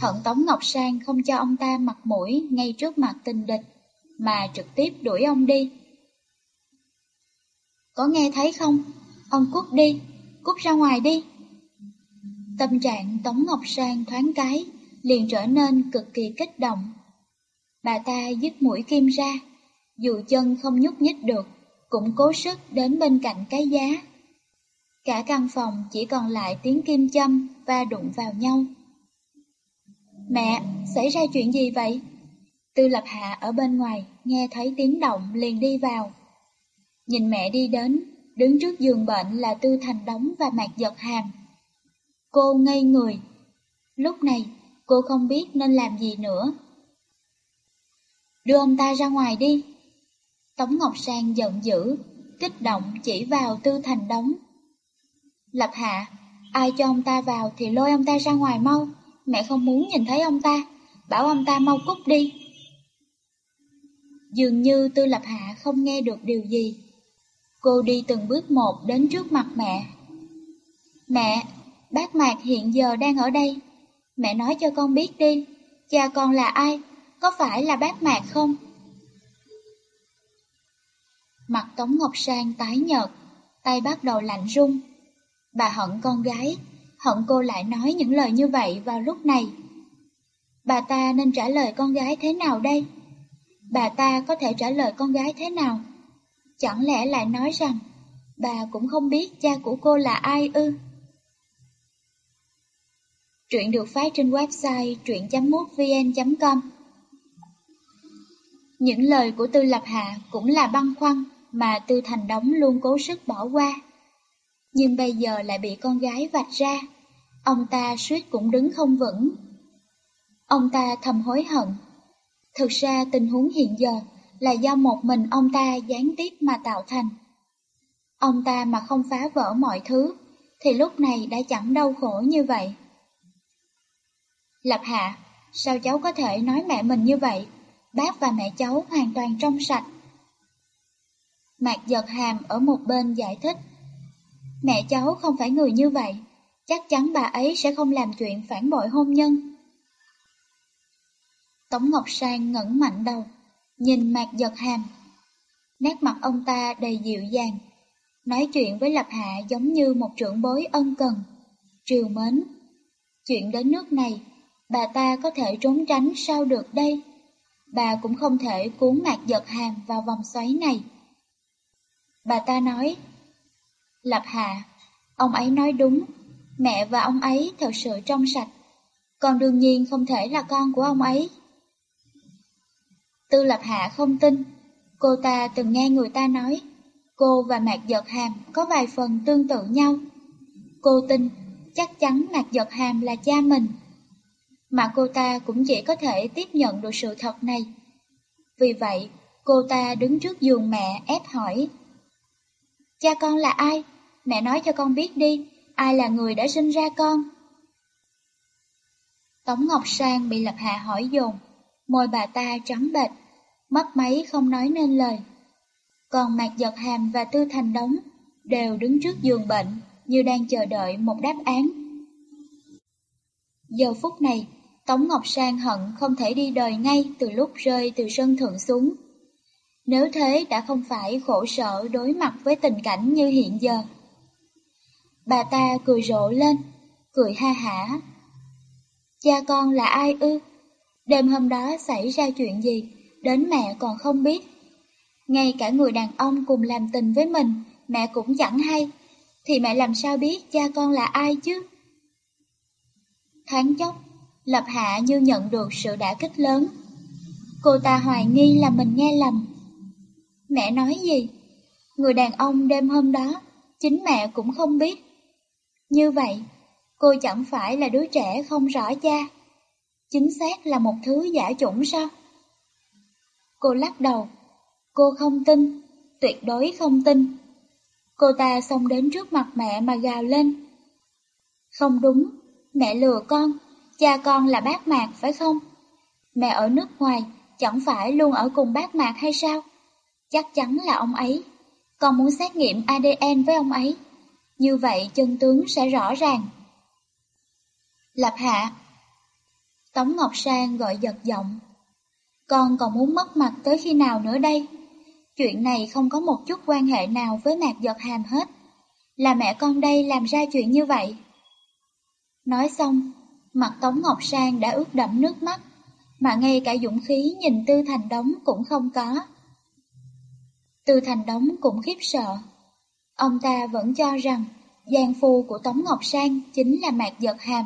hận Tống Ngọc Sang không cho ông ta mặt mũi ngay trước mặt tình địch, mà trực tiếp đuổi ông đi. Có nghe thấy không? Ông cút đi, cút ra ngoài đi. Tâm trạng Tống Ngọc Sang thoáng cái, liền trở nên cực kỳ kích động. Bà ta dứt mũi kim ra, dù chân không nhúc nhích được, cũng cố sức đến bên cạnh cái giá. Cả căn phòng chỉ còn lại tiếng kim châm và đụng vào nhau. Mẹ, xảy ra chuyện gì vậy? Tư Lập Hạ ở bên ngoài, nghe thấy tiếng động liền đi vào. Nhìn mẹ đi đến, đứng trước giường bệnh là Tư Thành đóng và Mạc Giật Hàm. Cô ngây người. Lúc này, cô không biết nên làm gì nữa. Đưa ông ta ra ngoài đi. Tống Ngọc Sang giận dữ, kích động chỉ vào Tư Thành đóng Lập Hạ, ai cho ông ta vào thì lôi ông ta ra ngoài mau, mẹ không muốn nhìn thấy ông ta, bảo ông ta mau cút đi. Dường như Tư Lập Hạ không nghe được điều gì. Cô đi từng bước một đến trước mặt mẹ. Mẹ, bác Mạc hiện giờ đang ở đây. Mẹ nói cho con biết đi, cha con là ai, có phải là bác Mạc không? Mặt Tống Ngọc Sang tái nhợt, tay bắt đầu lạnh run. Bà hận con gái, hận cô lại nói những lời như vậy vào lúc này. Bà ta nên trả lời con gái thế nào đây? Bà ta có thể trả lời con gái thế nào? Chẳng lẽ lại nói rằng bà cũng không biết cha của cô là ai ư? Truyện được phát trên website truyện.mútvn.com Những lời của Tư Lập Hạ cũng là băn khoăn mà Tư Thành Đống luôn cố sức bỏ qua. Nhưng bây giờ lại bị con gái vạch ra, ông ta suýt cũng đứng không vững. Ông ta thầm hối hận. Thực ra tình huống hiện giờ là do một mình ông ta gián tiếp mà tạo thành. Ông ta mà không phá vỡ mọi thứ, thì lúc này đã chẳng đau khổ như vậy. Lập Hạ, sao cháu có thể nói mẹ mình như vậy? Bác và mẹ cháu hoàn toàn trong sạch. Mạc giật hàm ở một bên giải thích. Mẹ cháu không phải người như vậy, chắc chắn bà ấy sẽ không làm chuyện phản bội hôn nhân. Tống Ngọc Sang ngẩng mạnh đầu, nhìn Mạc giật hàm. Nét mặt ông ta đầy dịu dàng, nói chuyện với Lập Hạ giống như một trưởng bối ân cần, triều mến. Chuyện đến nước này, bà ta có thể trốn tránh sao được đây? Bà cũng không thể cuốn Mạc giật hàm vào vòng xoáy này. Bà ta nói, Lập Hạ, ông ấy nói đúng, mẹ và ông ấy thật sự trong sạch, còn đương nhiên không thể là con của ông ấy. Tư Lập Hạ không tin, cô ta từng nghe người ta nói, cô và Mạc Giật Hàm có vài phần tương tự nhau. Cô tin, chắc chắn Mạc Giật Hàm là cha mình. Mà cô ta cũng chỉ có thể tiếp nhận được sự thật này. Vì vậy, cô ta đứng trước giường mẹ ép hỏi. Cha con là ai? Mẹ nói cho con biết đi, ai là người đã sinh ra con? Tống Ngọc Sang bị Lập Hạ hỏi dồn, môi bà ta trắng bệch, mất máy không nói nên lời. Còn Mạc Giật Hàm và Tư Thành Đống đều đứng trước giường bệnh như đang chờ đợi một đáp án. Giờ phút này, Tống Ngọc Sang hận không thể đi đời ngay từ lúc rơi từ sân thượng xuống. Nếu thế đã không phải khổ sở đối mặt với tình cảnh như hiện giờ. Bà ta cười rộ lên, cười ha hả. Cha con là ai ư? Đêm hôm đó xảy ra chuyện gì, đến mẹ còn không biết. Ngay cả người đàn ông cùng làm tình với mình, mẹ cũng chẳng hay. Thì mẹ làm sao biết cha con là ai chứ? Thoáng chốc, Lập Hạ như nhận được sự đả kích lớn. Cô ta hoài nghi là mình nghe lầm. Mẹ nói gì? Người đàn ông đêm hôm đó, chính mẹ cũng không biết. Như vậy, cô chẳng phải là đứa trẻ không rõ cha. Chính xác là một thứ giả chủng sao? Cô lắc đầu. Cô không tin, tuyệt đối không tin. Cô ta xông đến trước mặt mẹ mà gào lên. Không đúng, mẹ lừa con, cha con là bác Mạc phải không? Mẹ ở nước ngoài, chẳng phải luôn ở cùng bác Mạc hay sao? Chắc chắn là ông ấy. Con muốn xét nghiệm ADN với ông ấy. Như vậy chân tướng sẽ rõ ràng. Lập hạ. Tống Ngọc Sang gọi giật giọng. Con còn muốn mất mặt tới khi nào nữa đây? Chuyện này không có một chút quan hệ nào với mạc giật hàm hết. Là mẹ con đây làm ra chuyện như vậy. Nói xong, mặt Tống Ngọc Sang đã ướt đẫm nước mắt, mà ngay cả dũng khí nhìn Tư Thành Đống cũng không có từ Thành Đống cũng khiếp sợ. Ông ta vẫn cho rằng giang phu của Tống Ngọc Sang chính là Mạc Giật Hàm.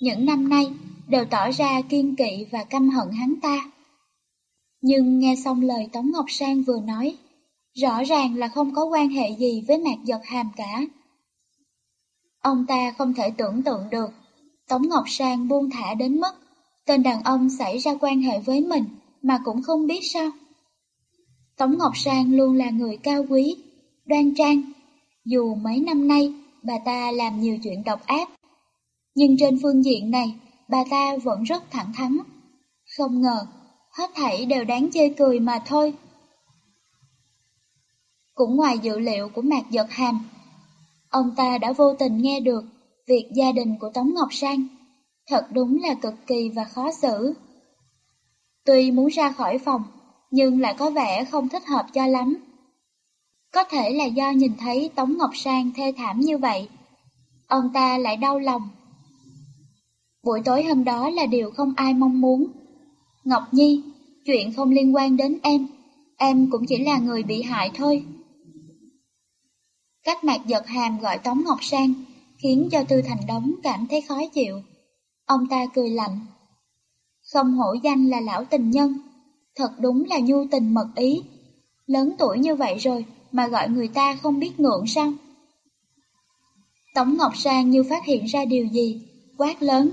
Những năm nay đều tỏ ra kiên kỵ và căm hận hắn ta. Nhưng nghe xong lời Tống Ngọc Sang vừa nói, rõ ràng là không có quan hệ gì với Mạc Giật Hàm cả. Ông ta không thể tưởng tượng được, Tống Ngọc Sang buông thả đến mức tên đàn ông xảy ra quan hệ với mình mà cũng không biết sao. Tống Ngọc Sang luôn là người cao quý, đoan trang, dù mấy năm nay bà ta làm nhiều chuyện độc ác. Nhưng trên phương diện này, bà ta vẫn rất thẳng thắn. Không ngờ, hết thảy đều đáng chê cười mà thôi. Cũng ngoài dự liệu của Mạc Giật Hàm, ông ta đã vô tình nghe được việc gia đình của Tống Ngọc Sang. Thật đúng là cực kỳ và khó xử. Tuy muốn ra khỏi phòng, nhưng lại có vẻ không thích hợp cho lắm. Có thể là do nhìn thấy Tống Ngọc Sang thê thảm như vậy, ông ta lại đau lòng. Buổi tối hôm đó là điều không ai mong muốn. Ngọc Nhi, chuyện không liên quan đến em, em cũng chỉ là người bị hại thôi. Cách mạc giật hàm gọi Tống Ngọc Sang khiến cho Tư Thành Đống cảm thấy khó chịu. Ông ta cười lạnh. Không hổ danh là lão tình nhân, thật đúng là nhu tình mật ý. Lớn tuổi như vậy rồi mà gọi người ta không biết ngượng sao? Tống Ngọc Sang như phát hiện ra điều gì, quát lớn.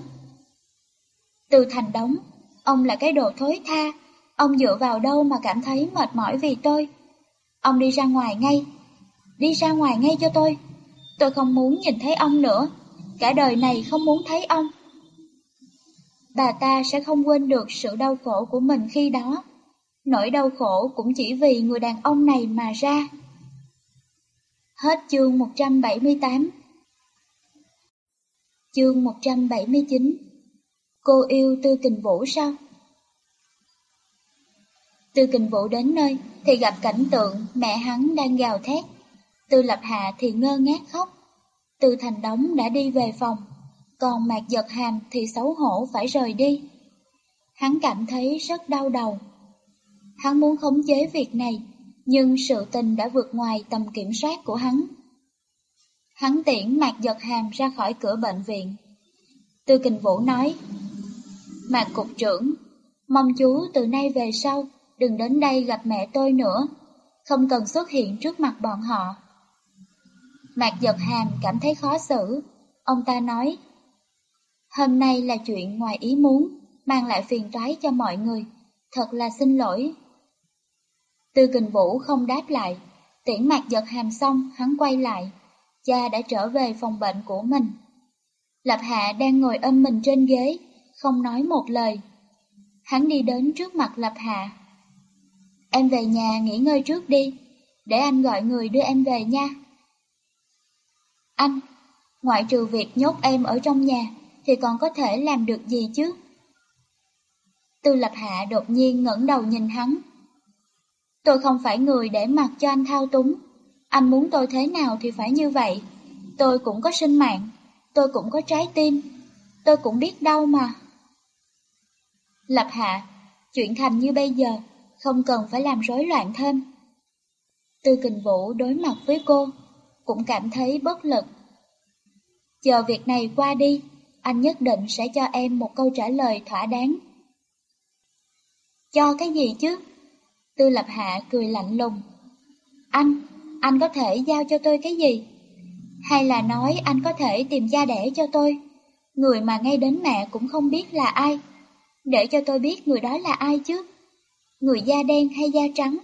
Từ thành đống, ông là cái đồ thối tha, Ông dựa vào đâu mà cảm thấy mệt mỏi vì tôi? Ông đi ra ngoài ngay. Đi ra ngoài ngay cho tôi. Tôi không muốn nhìn thấy ông nữa. Cả đời này không muốn thấy ông. Bà ta sẽ không quên được sự đau khổ của mình khi đó. Nỗi đau khổ cũng chỉ vì người đàn ông này mà ra. Hết chương 178 Chương 179 Cô yêu Tư Kình Vũ sao? Tư Kình Vũ đến nơi thì gặp cảnh tượng mẹ hắn đang gào thét. Tư Lập Hạ thì ngơ ngác khóc. Tư Thành Đống đã đi về phòng, còn Mạc Giật Hàm thì xấu hổ phải rời đi. Hắn cảm thấy rất đau đầu. Hắn muốn khống chế việc này, nhưng sự tình đã vượt ngoài tầm kiểm soát của hắn. Hắn tiễn Mạc Giật Hàm ra khỏi cửa bệnh viện. Tư Kình Vũ nói, Mạc Cục trưởng, mong chú từ nay về sau đừng đến đây gặp mẹ tôi nữa, không cần xuất hiện trước mặt bọn họ. Mạc Giật Hàm cảm thấy khó xử, ông ta nói, Hôm nay là chuyện ngoài ý muốn, mang lại phiền toái cho mọi người, thật là xin lỗi. Tư Kình Vũ không đáp lại, tiễn mặt Giật Hàm xong hắn quay lại, cha đã trở về phòng bệnh của mình. Lập Hạ đang ngồi âm mình trên ghế, không nói một lời. Hắn đi đến trước mặt Lập Hạ. Em về nhà nghỉ ngơi trước đi, để anh gọi người đưa em về nha. Anh, ngoại trừ việc nhốt em ở trong nhà, thì còn có thể làm được gì chứ? Tư Lập Hạ đột nhiên ngẩng đầu nhìn hắn. Tôi không phải người để mặc cho anh thao túng. Anh muốn tôi thế nào thì phải như vậy. Tôi cũng có sinh mạng, tôi cũng có trái tim, tôi cũng biết đau mà. Lập Hạ, chuyện thành như bây giờ, không cần phải làm rối loạn thêm. Tư Kình Vũ đối mặt với cô, cũng cảm thấy bất lực. Chờ việc này qua đi, anh nhất định sẽ cho em một câu trả lời thỏa đáng. Cho cái gì chứ? Tư Lập Hạ cười lạnh lùng. Anh, anh có thể giao cho tôi cái gì? Hay là nói anh có thể tìm cha đẻ cho tôi? Người mà ngay đến mẹ cũng không biết là ai. Để cho tôi biết người đó là ai chứ? Người da đen hay da trắng?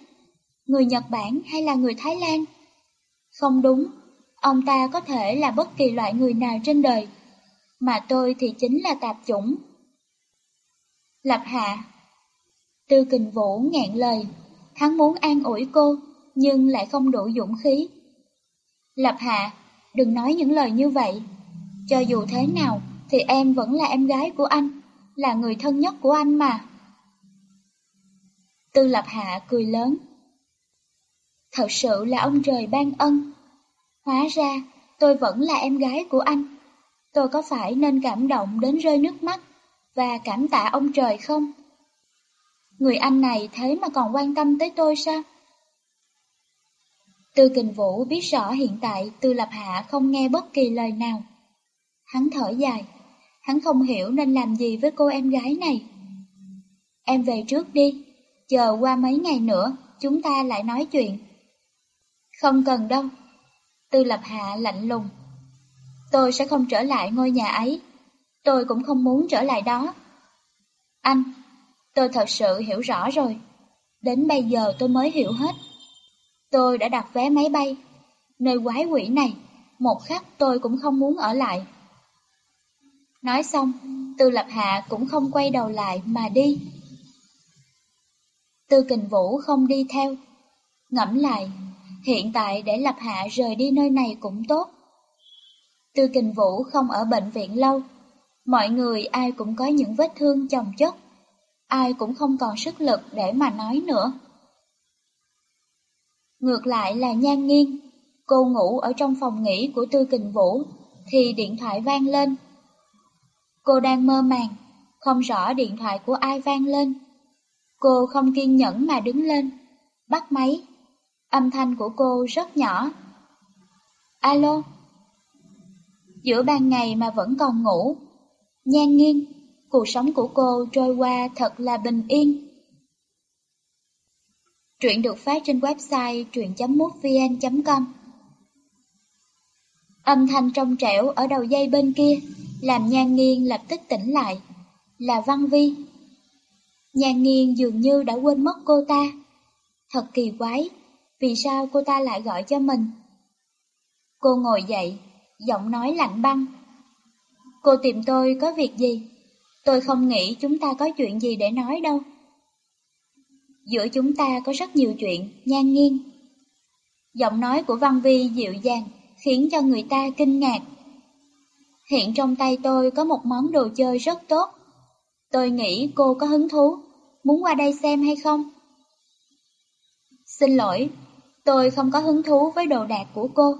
Người Nhật Bản hay là người Thái Lan? Không đúng, ông ta có thể là bất kỳ loại người nào trên đời, mà tôi thì chính là tạp chủng. Lập Hạ Tư Kình Vũ ngẹn lời, hắn muốn an ủi cô, nhưng lại không đủ dũng khí. Lập Hạ, đừng nói những lời như vậy. Cho dù thế nào, thì em vẫn là em gái của anh, là người thân nhất của anh mà. Tư Lập Hạ cười lớn. Thật sự là ông trời ban ân. Hóa ra, tôi vẫn là em gái của anh. Tôi có phải nên cảm động đến rơi nước mắt và cảm tạ ông trời không? Người anh này thế mà còn quan tâm tới tôi sao? Tư Kình Vũ biết rõ hiện tại Tư Lập Hạ không nghe bất kỳ lời nào. Hắn thở dài, hắn không hiểu nên làm gì với cô em gái này. Em về trước đi, chờ qua mấy ngày nữa chúng ta lại nói chuyện. Không cần đâu. Tư Lập Hạ lạnh lùng. Tôi sẽ không trở lại ngôi nhà ấy. Tôi cũng không muốn trở lại đó. Anh, tôi thật sự hiểu rõ rồi. Đến bây giờ tôi mới hiểu hết. Tôi đã đặt vé máy bay. Nơi quái quỷ này, một khắc tôi cũng không muốn ở lại. Nói xong, Tư Lập Hạ cũng không quay đầu lại mà đi. Tư Kình Vũ không đi theo. Ngẫm lại, hiện tại để Lập Hạ rời đi nơi này cũng tốt. Tư Kình Vũ không ở bệnh viện lâu. Mọi người ai cũng có những vết thương chồng chất. Ai cũng không còn sức lực để mà nói nữa. Ngược lại là nhan nghiêng, cô ngủ ở trong phòng nghỉ của Tư Kình Vũ, thì điện thoại vang lên. Cô đang mơ màng, không rõ điện thoại của ai vang lên. Cô không kiên nhẫn mà đứng lên, bắt máy. Âm thanh của cô rất nhỏ. Alo? Giữa ban ngày mà vẫn còn ngủ. Nhan nghiêng, cuộc sống của cô trôi qua thật là bình yên. Truyện được phát trên website truyện.mútvn.com Âm thanh trong trẻo ở đầu dây bên kia làm nhan nghiêng lập tức tỉnh lại. Là Văn Vi. Nhan nghiêng dường như đã quên mất cô ta. Thật kỳ quái, vì sao cô ta lại gọi cho mình? Cô ngồi dậy, giọng nói lạnh băng. Cô tìm tôi có việc gì? Tôi không nghĩ chúng ta có chuyện gì để nói đâu. Giữa chúng ta có rất nhiều chuyện, nhan nghiêng. Giọng nói của Văn Vi dịu dàng, khiến cho người ta kinh ngạc. Hiện trong tay tôi có một món đồ chơi rất tốt. Tôi nghĩ cô có hứng thú, muốn qua đây xem hay không? Xin lỗi, tôi không có hứng thú với đồ đạc của cô.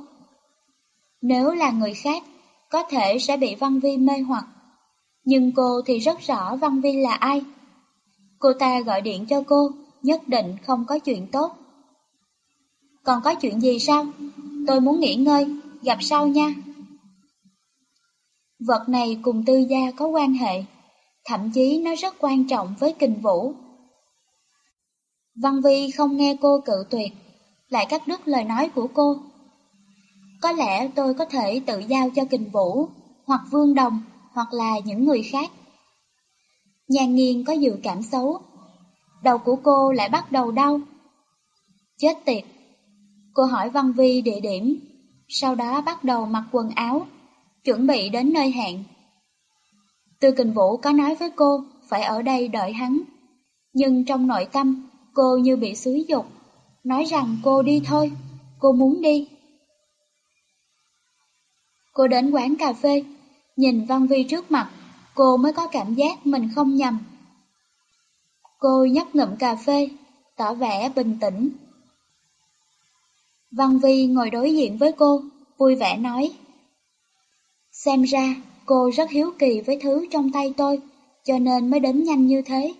Nếu là người khác, có thể sẽ bị Văn Vi mê hoặc. Nhưng cô thì rất rõ Văn Vi là ai. Cô ta gọi điện cho cô, nhất định không có chuyện tốt. Còn có chuyện gì sao? Tôi muốn nghỉ ngơi, gặp sau nha. Vật này cùng tư gia có quan hệ, thậm chí nó rất quan trọng với kình vũ. Văn Vi không nghe cô cự tuyệt, lại cắt đứt lời nói của cô. Có lẽ tôi có thể tự giao cho kình vũ, hoặc vương đồng, hoặc là những người khác. Nhà nghiên có dự cảm xấu. Đầu của cô lại bắt đầu đau. Chết tiệt. Cô hỏi Văn Vi địa điểm, sau đó bắt đầu mặc quần áo, chuẩn bị đến nơi hẹn. Tư kình vũ có nói với cô phải ở đây đợi hắn. Nhưng trong nội tâm, cô như bị xúi dục, nói rằng cô đi thôi, cô muốn đi. Cô đến quán cà phê, nhìn Văn Vi trước mặt, cô mới có cảm giác mình không nhầm. Cô nhấp ngụm cà phê, tỏ vẻ bình tĩnh. Văn Vi ngồi đối diện với cô, vui vẻ nói. Xem ra, cô rất hiếu kỳ với thứ trong tay tôi, cho nên mới đến nhanh như thế.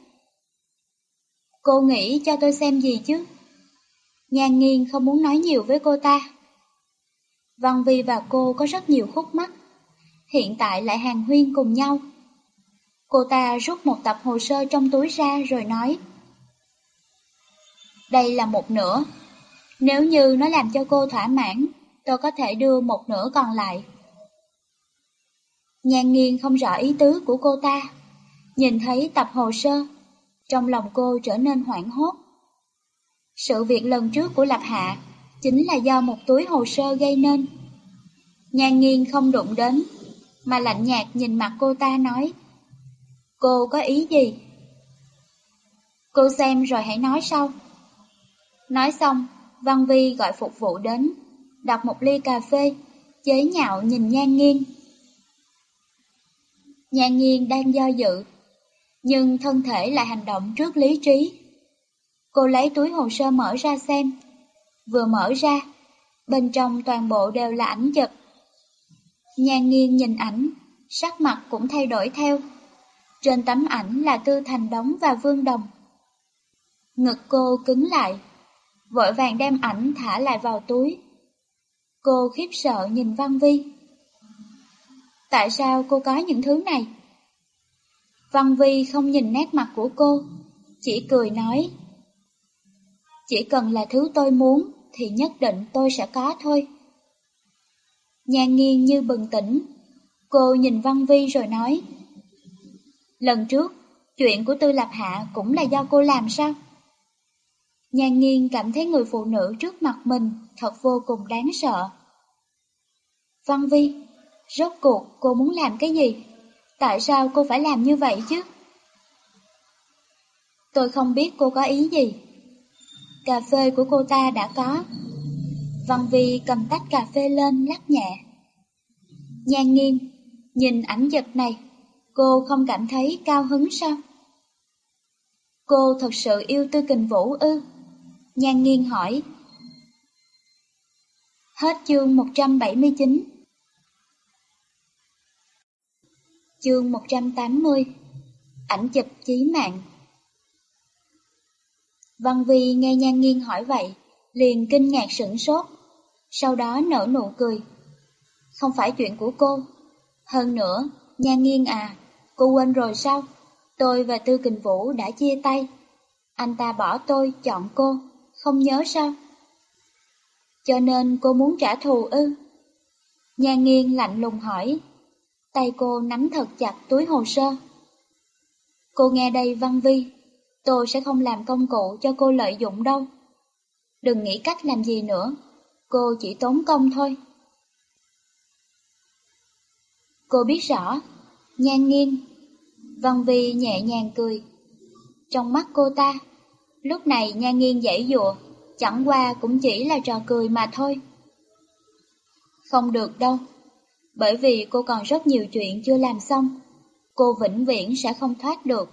Cô nghĩ cho tôi xem gì chứ? Nhan nghiêng không muốn nói nhiều với cô ta. Văn Vi và cô có rất nhiều khúc mắc, hiện tại lại hàng huyên cùng nhau. Cô ta rút một tập hồ sơ trong túi ra rồi nói. Đây là một nửa, nếu như nó làm cho cô thỏa mãn, tôi có thể đưa một nửa còn lại. Nhan nghiêng không rõ ý tứ của cô ta, nhìn thấy tập hồ sơ, trong lòng cô trở nên hoảng hốt. Sự việc lần trước của Lập Hạ chính là do một túi hồ sơ gây nên. Nhan nghiêng không đụng đến, mà lạnh nhạt nhìn mặt cô ta nói. Cô có ý gì? Cô xem rồi hãy nói sau. Nói xong, Văn Vi gọi phục vụ đến, đặt một ly cà phê, chế nhạo nhìn Nhan Nghiên. Nhan Nghiên đang do dự, nhưng thân thể lại hành động trước lý trí. Cô lấy túi hồ sơ mở ra xem. Vừa mở ra, bên trong toàn bộ đều là ảnh chụp. Nhan nghiêng nhìn ảnh, sắc mặt cũng thay đổi theo. Trên tấm ảnh là Tư Thành Đống và Vương Đồng. Ngực cô cứng lại, vội vàng đem ảnh thả lại vào túi. Cô khiếp sợ nhìn Văn Vi. Tại sao cô có những thứ này? Văn Vi không nhìn nét mặt của cô, chỉ cười nói. Chỉ cần là thứ tôi muốn thì nhất định tôi sẽ có thôi. Nhà nghiêng như bừng tỉnh, cô nhìn Văn Vi rồi nói. Lần trước, chuyện của Tư Lạp Hạ cũng là do cô làm sao? Nhà nghiêng cảm thấy người phụ nữ trước mặt mình thật vô cùng đáng sợ. Văn Vi, rốt cuộc cô muốn làm cái gì? Tại sao cô phải làm như vậy chứ? Tôi không biết cô có ý gì. Cà phê của cô ta đã có. Văn Vi cầm tách cà phê lên lắc nhẹ. Nhan nghiêng, nhìn ảnh giật này, cô không cảm thấy cao hứng sao? Cô thật sự yêu Tư Kình Vũ ư? Nhan nghiêng hỏi. Hết chương 179 Chương 180 Ảnh chụp chí mạng Văn Vi nghe Nhan Nghiên hỏi vậy, liền kinh ngạc sửng sốt, sau đó nở nụ cười. Không phải chuyện của cô. Hơn nữa, Nhan nghiêng à, cô quên rồi sao? Tôi và Tư Kình Vũ đã chia tay. Anh ta bỏ tôi, chọn cô, không nhớ sao? Cho nên cô muốn trả thù ư? Nhan nghiêng lạnh lùng hỏi. Tay cô nắm thật chặt túi hồ sơ. Cô nghe đây Văn Vi, tôi sẽ không làm công cụ cho cô lợi dụng đâu. Đừng nghĩ cách làm gì nữa, cô chỉ tốn công thôi. Cô biết rõ, nhan nghiêng. Văn Vi nhẹ nhàng cười. Trong mắt cô ta, lúc này nhan nghiêng dãy dụa, chẳng qua cũng chỉ là trò cười mà thôi. Không được đâu, bởi vì cô còn rất nhiều chuyện chưa làm xong, cô vĩnh viễn sẽ không thoát được.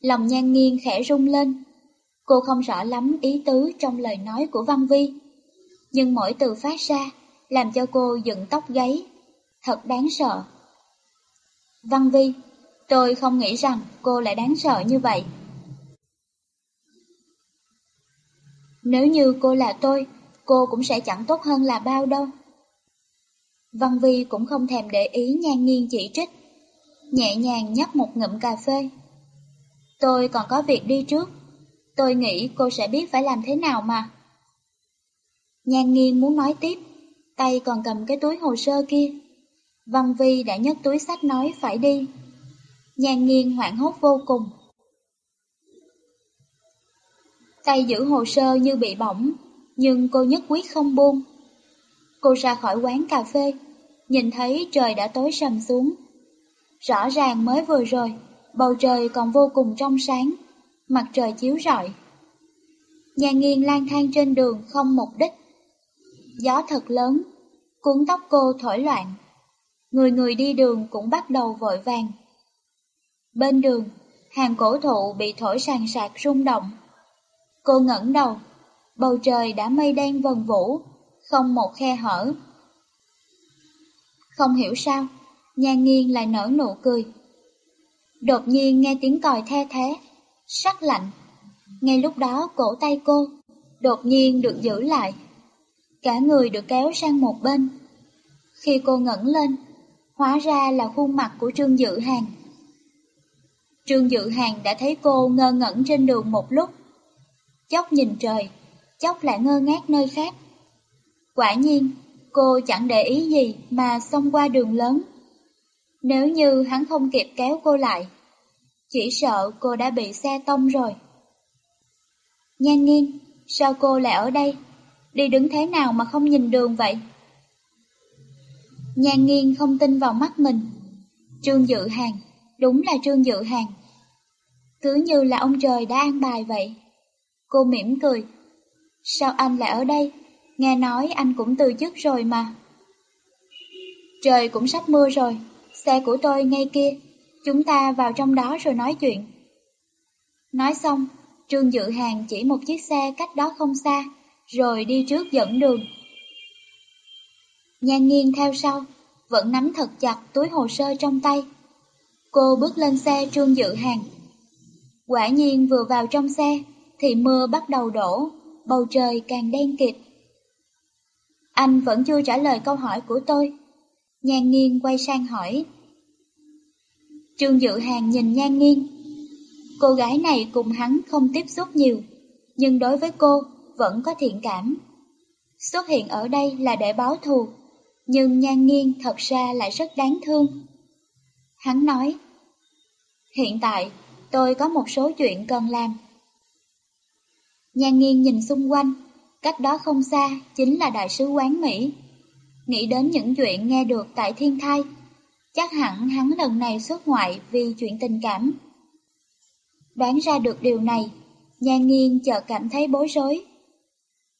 Lòng nhan nghiêng khẽ rung lên, cô không rõ lắm ý tứ trong lời nói của Văn Vi, nhưng mỗi từ phát ra làm cho cô dựng tóc gáy, thật đáng sợ. Văn Vi, tôi không nghĩ rằng cô lại đáng sợ như vậy. Nếu như cô là tôi, cô cũng sẽ chẳng tốt hơn là bao đâu. Văn Vi cũng không thèm để ý nhan nghiêng chỉ trích, nhẹ nhàng nhấp một ngụm cà phê. Tôi còn có việc đi trước, tôi nghĩ cô sẽ biết phải làm thế nào mà. Nhan nghiêng muốn nói tiếp, tay còn cầm cái túi hồ sơ kia. Văn Vi đã nhấc túi sách nói phải đi. Nhan nghiêng hoảng hốt vô cùng. Tay giữ hồ sơ như bị bỏng, nhưng cô nhất quyết không buông. Cô ra khỏi quán cà phê, nhìn thấy trời đã tối sầm xuống. Rõ ràng mới vừa rồi, bầu trời còn vô cùng trong sáng, mặt trời chiếu rọi. Nhà nghiêng lang thang trên đường không mục đích. Gió thật lớn, cuốn tóc cô thổi loạn. Người người đi đường cũng bắt đầu vội vàng. Bên đường, hàng cổ thụ bị thổi sàn sạc rung động. Cô ngẩng đầu, bầu trời đã mây đen vần vũ, không một khe hở. Không hiểu sao, nhà nghiêng lại nở nụ cười. Đột nhiên nghe tiếng còi the thế, sắc lạnh. Ngay lúc đó cổ tay cô, đột nhiên được giữ lại. Cả người được kéo sang một bên. Khi cô ngẩng lên, hóa ra là khuôn mặt của Trương Dự Hàng. Trương Dự Hàng đã thấy cô ngơ ngẩn trên đường một lúc. Chốc nhìn trời, chốc lại ngơ ngác nơi khác. Quả nhiên, cô chẳng để ý gì mà xông qua đường lớn. Nếu như hắn không kịp kéo cô lại, chỉ sợ cô đã bị xe tông rồi. Nhan nghiêng, sao cô lại ở đây? Đi đứng thế nào mà không nhìn đường vậy? Nhan nghiêng không tin vào mắt mình. Trương Dự Hàng, đúng là Trương Dự Hàng. Cứ như là ông trời đã an bài vậy. Cô mỉm cười. Sao anh lại ở đây? Nghe nói anh cũng từ chức rồi mà. Trời cũng sắp mưa rồi, xe của tôi ngay kia, chúng ta vào trong đó rồi nói chuyện. Nói xong, Trương Dự Hàng chỉ một chiếc xe cách đó không xa, rồi đi trước dẫn đường. Nhan nghiêng theo sau, vẫn nắm thật chặt túi hồ sơ trong tay. Cô bước lên xe Trương Dự Hàng. Quả nhiên vừa vào trong xe, thì mưa bắt đầu đổ, bầu trời càng đen kịt. Anh vẫn chưa trả lời câu hỏi của tôi. Nhan nghiêng quay sang hỏi. Trương Dự Hàng nhìn Nhan nghiêng. Cô gái này cùng hắn không tiếp xúc nhiều, nhưng đối với cô vẫn có thiện cảm. Xuất hiện ở đây là để báo thù, nhưng Nhan nghiêng thật ra lại rất đáng thương. Hắn nói, hiện tại tôi có một số chuyện cần làm. Nhan nghiêng nhìn xung quanh, cách đó không xa chính là đại sứ quán Mỹ. Nghĩ đến những chuyện nghe được tại thiên thai, chắc hẳn hắn lần này xuất ngoại vì chuyện tình cảm. Đoán ra được điều này, Nhan nghiêng chợt cảm thấy bối rối.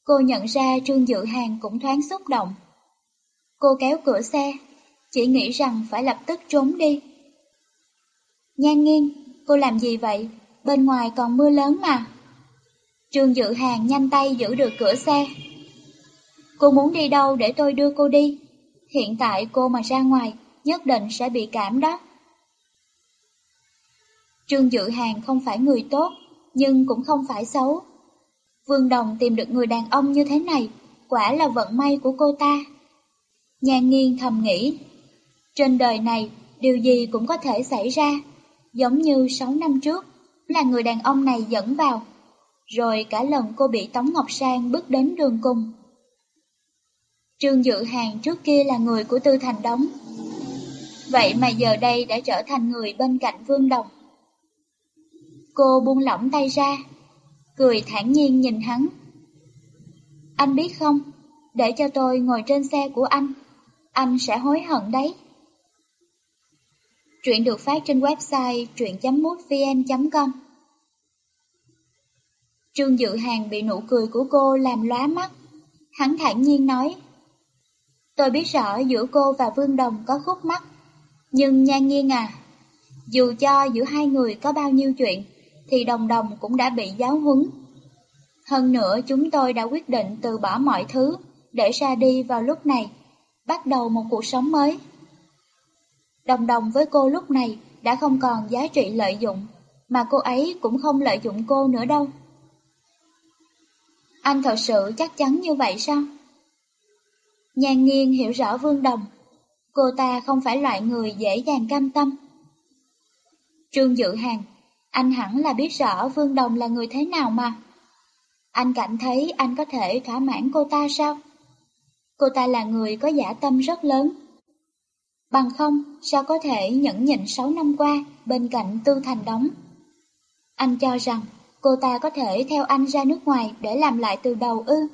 Cô nhận ra Trương Dự Hàng cũng thoáng xúc động. Cô kéo cửa xe, chỉ nghĩ rằng phải lập tức trốn đi. Nhan nghiêng, cô làm gì vậy? Bên ngoài còn mưa lớn mà. Trương Dự Hàng nhanh tay giữ được cửa xe. Cô muốn đi đâu để tôi đưa cô đi? Hiện tại cô mà ra ngoài, nhất định sẽ bị cảm đó. Trương Dự Hàng không phải người tốt, nhưng cũng không phải xấu. Vương Đồng tìm được người đàn ông như thế này, quả là vận may của cô ta. Nhan nghiêng thầm nghĩ, trên đời này, điều gì cũng có thể xảy ra, giống như 6 năm trước, là người đàn ông này dẫn vào, rồi cả lần cô bị Tống Ngọc Sang bước đến đường cùng. Trương Dự Hàng trước kia là người của Tư Thành Đống, vậy mà giờ đây đã trở thành người bên cạnh Vương Đồng. Cô buông lỏng tay ra, cười thản nhiên nhìn hắn. Anh biết không, để cho tôi ngồi trên xe của anh, anh sẽ hối hận đấy. Truyện được phát trên website truyện.mútvn.com Trương Dự Hàng bị nụ cười của cô làm lóa mắt. Hắn thản nhiên nói, Tôi biết rõ giữa cô và Vương Đồng có khúc mắc, nhưng nhan Nghiên à, dù cho giữa hai người có bao nhiêu chuyện, thì Đồng Đồng cũng đã bị giáo huấn. Hơn nữa chúng tôi đã quyết định từ bỏ mọi thứ để ra đi vào lúc này, bắt đầu một cuộc sống mới. Đồng đồng với cô lúc này đã không còn giá trị lợi dụng, mà cô ấy cũng không lợi dụng cô nữa đâu. Anh thật sự chắc chắn như vậy sao? Nhan nghiêng hiểu rõ Vương Đồng, cô ta không phải loại người dễ dàng cam tâm. Trương Dự Hàng, anh hẳn là biết rõ Vương Đồng là người thế nào mà. Anh cảm thấy anh có thể thỏa mãn cô ta sao? Cô ta là người có giả tâm rất lớn. Bằng không, sao có thể nhẫn nhịn 6 năm qua bên cạnh Tư Thành Đóng? Anh cho rằng cô ta có thể theo anh ra nước ngoài để làm lại từ đầu ư.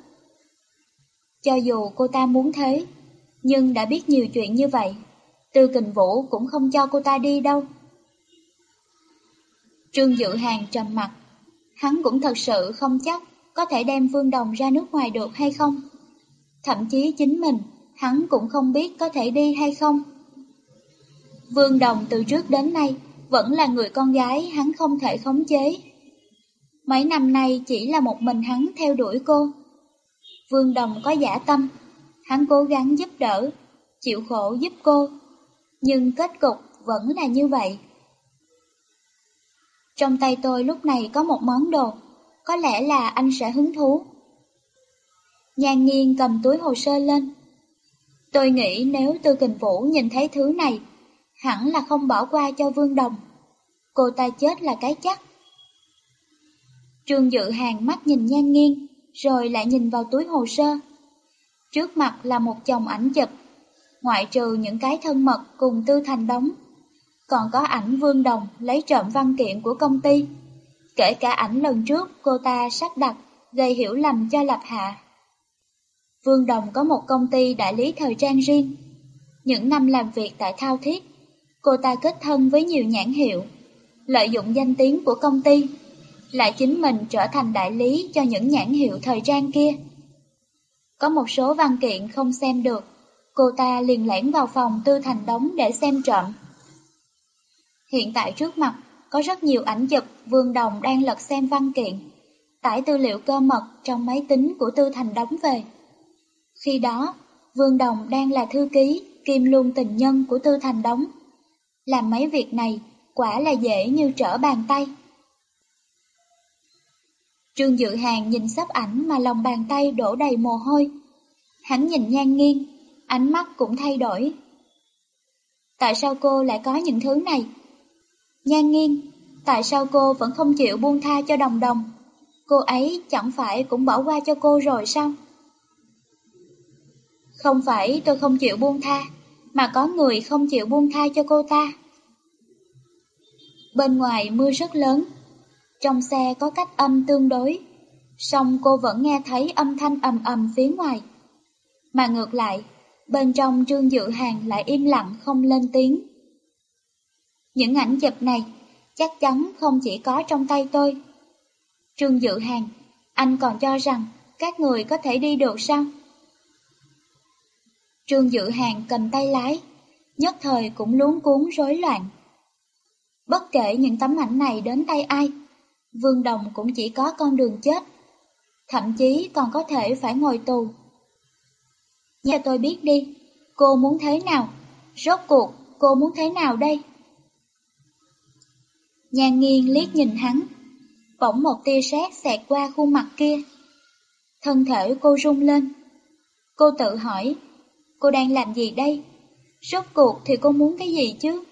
Cho dù cô ta muốn thế, nhưng đã biết nhiều chuyện như vậy, Tư Kình Vũ cũng không cho cô ta đi đâu. Trương Dự Hàng trầm mặt, hắn cũng thật sự không chắc có thể đem Vương Đồng ra nước ngoài được hay không. Thậm chí chính mình, hắn cũng không biết có thể đi hay không. Vương Đồng từ trước đến nay vẫn là người con gái hắn không thể khống chế. Mấy năm nay chỉ là một mình hắn theo đuổi cô. Vương Đồng có giả tâm, hắn cố gắng giúp đỡ, chịu khổ giúp cô, nhưng kết cục vẫn là như vậy. Trong tay tôi lúc này có một món đồ, có lẽ là anh sẽ hứng thú. Nhan nghiêng cầm túi hồ sơ lên. Tôi nghĩ nếu Tư Kình Vũ nhìn thấy thứ này, hẳn là không bỏ qua cho Vương Đồng. Cô ta chết là cái chắc. Trương Dự Hàng mắt nhìn nhan nghiêng, rồi lại nhìn vào túi hồ sơ. Trước mặt là một chồng ảnh chụp, ngoại trừ những cái thân mật cùng Tư Thành đóng. Còn có ảnh Vương Đồng lấy trộm văn kiện của công ty. Kể cả ảnh lần trước cô ta sắp đặt, gây hiểu lầm cho Lập Hạ. Vương Đồng có một công ty đại lý thời trang riêng. Những năm làm việc tại Thao Thiết, cô ta kết thân với nhiều nhãn hiệu, lợi dụng danh tiếng của công ty, lại chính mình trở thành đại lý cho những nhãn hiệu thời trang kia. Có một số văn kiện không xem được, cô ta liền lẻn vào phòng tư thành đống để xem trộm. Hiện tại trước mặt, có rất nhiều ảnh chụp Vương Đồng đang lật xem văn kiện, tải tư liệu cơ mật trong máy tính của Tư Thành đóng về. Khi đó, Vương Đồng đang là thư ký, kim luôn tình nhân của Tư Thành đóng. Làm mấy việc này quả là dễ như trở bàn tay. Trương Dự Hàng nhìn sắp ảnh mà lòng bàn tay đổ đầy mồ hôi. Hắn nhìn nhan nghiêng, ánh mắt cũng thay đổi. Tại sao cô lại có những thứ này? Nhan nghiêng, tại sao cô vẫn không chịu buông tha cho đồng đồng? Cô ấy chẳng phải cũng bỏ qua cho cô rồi sao? Không phải tôi không chịu buông tha, mà có người không chịu buông tha cho cô ta. Bên ngoài mưa rất lớn, trong xe có cách âm tương đối, song cô vẫn nghe thấy âm thanh ầm ầm phía ngoài. Mà ngược lại, bên trong Trương Dự Hàng lại im lặng không lên tiếng. Những ảnh chụp này chắc chắn không chỉ có trong tay tôi. Trương Dự Hàng, anh còn cho rằng các người có thể đi được sao? Trương Dự Hàng cầm tay lái, nhất thời cũng luống cuốn rối loạn. Bất kể những tấm ảnh này đến tay ai, Vương Đồng cũng chỉ có con đường chết, thậm chí còn có thể phải ngồi tù. Cho tôi biết đi, cô muốn thế nào? Rốt cuộc, cô muốn thế nào đây? Nhà nghiêng liếc nhìn hắn, bỗng một tia sét xẹt qua khuôn mặt kia. Thân thể cô rung lên. Cô tự hỏi, cô đang làm gì đây? Rốt cuộc thì cô muốn cái gì chứ?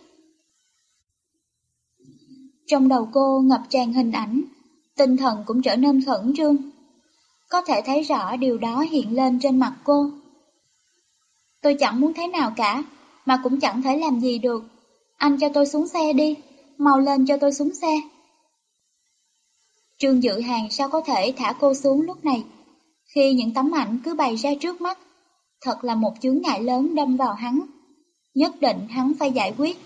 Trong đầu cô ngập tràn hình ảnh, tinh thần cũng trở nên khẩn trương. Có thể thấy rõ điều đó hiện lên trên mặt cô. Tôi chẳng muốn thế nào cả, mà cũng chẳng thể làm gì được. Anh cho tôi xuống xe đi, mau lên cho tôi xuống xe. Trương Dự Hàng sao có thể thả cô xuống lúc này, khi những tấm ảnh cứ bày ra trước mắt, thật là một chướng ngại lớn đâm vào hắn. Nhất định hắn phải giải quyết.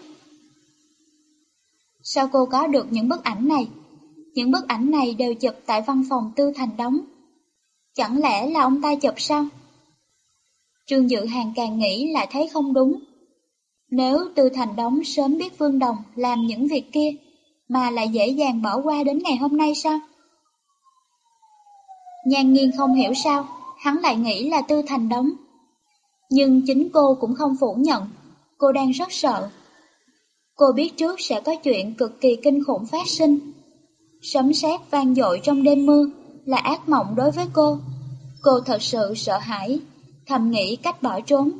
Sao cô có được những bức ảnh này? Những bức ảnh này đều chụp tại văn phòng Tư Thành Đóng. Chẳng lẽ là ông ta chụp sao? Trương Dự Hàng càng nghĩ lại thấy không đúng. Nếu Tư Thành Đóng sớm biết Vương Đồng làm những việc kia, mà lại dễ dàng bỏ qua đến ngày hôm nay sao? Nhan nghiên không hiểu sao, hắn lại nghĩ là Tư Thành Đóng. Nhưng chính cô cũng không phủ nhận, cô đang rất sợ. Cô biết trước sẽ có chuyện cực kỳ kinh khủng phát sinh. Sấm sét vang dội trong đêm mưa là ác mộng đối với cô. Cô thật sự sợ hãi, thầm nghĩ cách bỏ trốn.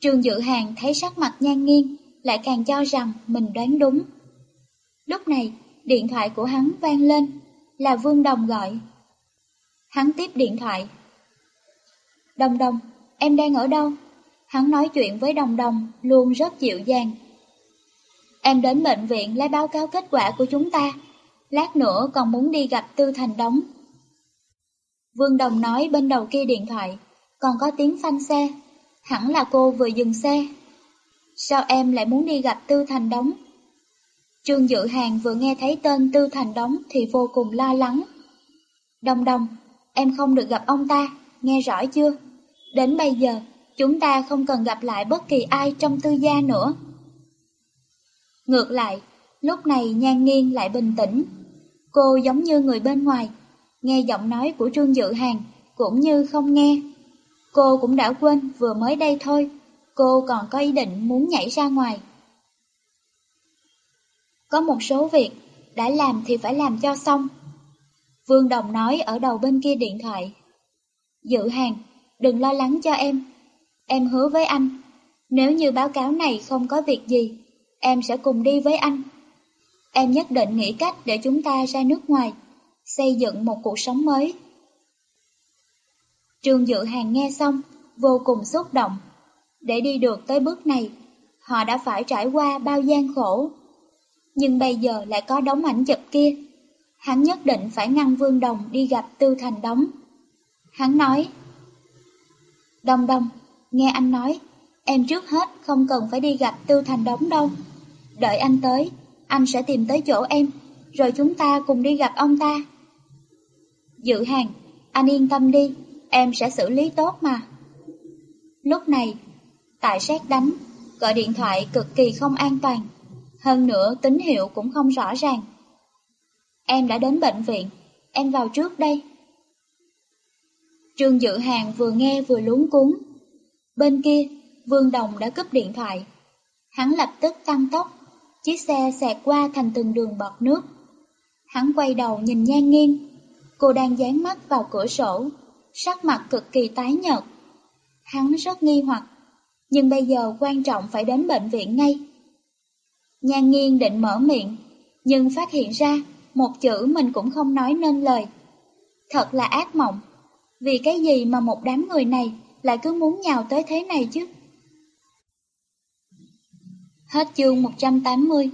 Trương Dự Hàng thấy sắc mặt nhan nghiêng, lại càng cho rằng mình đoán đúng. Lúc này, điện thoại của hắn vang lên, là Vương Đồng gọi. Hắn tiếp điện thoại. Đồng Đồng, em đang ở đâu? Hắn nói chuyện với Đồng Đồng luôn rất dịu dàng. Em đến bệnh viện lấy báo cáo kết quả của chúng ta. Lát nữa còn muốn đi gặp Tư Thành Đống. Vương Đồng nói bên đầu kia điện thoại, còn có tiếng phanh xe. Hẳn là cô vừa dừng xe. Sao em lại muốn đi gặp Tư Thành Đống? Trương Dự Hàng vừa nghe thấy tên Tư Thành Đống thì vô cùng lo lắng. Đồng đồng, em không được gặp ông ta, nghe rõ chưa? Đến bây giờ, chúng ta không cần gặp lại bất kỳ ai trong tư gia nữa. Ngược lại, lúc này nhan nghiêng lại bình tĩnh. Cô giống như người bên ngoài, nghe giọng nói của Trương Dự Hàng cũng như không nghe. Cô cũng đã quên vừa mới đây thôi, cô còn có ý định muốn nhảy ra ngoài. Có một số việc, đã làm thì phải làm cho xong. Vương Đồng nói ở đầu bên kia điện thoại. Dự hàng, đừng lo lắng cho em. Em hứa với anh, nếu như báo cáo này không có việc gì, em sẽ cùng đi với anh. Em nhất định nghĩ cách để chúng ta ra nước ngoài, xây dựng một cuộc sống mới. Trương Dự Hàng nghe xong, vô cùng xúc động. Để đi được tới bước này, họ đã phải trải qua bao gian khổ nhưng bây giờ lại có đống ảnh chụp kia. Hắn nhất định phải ngăn Vương Đồng đi gặp Tư Thành Đống. Hắn nói, Đồng Đồng, nghe anh nói, em trước hết không cần phải đi gặp Tư Thành Đống đâu. Đợi anh tới, anh sẽ tìm tới chỗ em, rồi chúng ta cùng đi gặp ông ta. Dự hàng, anh yên tâm đi, em sẽ xử lý tốt mà. Lúc này, tại sát đánh, gọi điện thoại cực kỳ không an toàn. Hơn nữa tín hiệu cũng không rõ ràng. Em đã đến bệnh viện, em vào trước đây. Trương Dự Hàng vừa nghe vừa luống cuống Bên kia, Vương Đồng đã cúp điện thoại. Hắn lập tức tăng tốc, chiếc xe xẹt qua thành từng đường bọt nước. Hắn quay đầu nhìn nhan nghiêng, cô đang dán mắt vào cửa sổ, sắc mặt cực kỳ tái nhợt. Hắn rất nghi hoặc, nhưng bây giờ quan trọng phải đến bệnh viện ngay. Nhan nghiêng định mở miệng, nhưng phát hiện ra một chữ mình cũng không nói nên lời. Thật là ác mộng, vì cái gì mà một đám người này lại cứ muốn nhào tới thế này chứ? Hết chương 180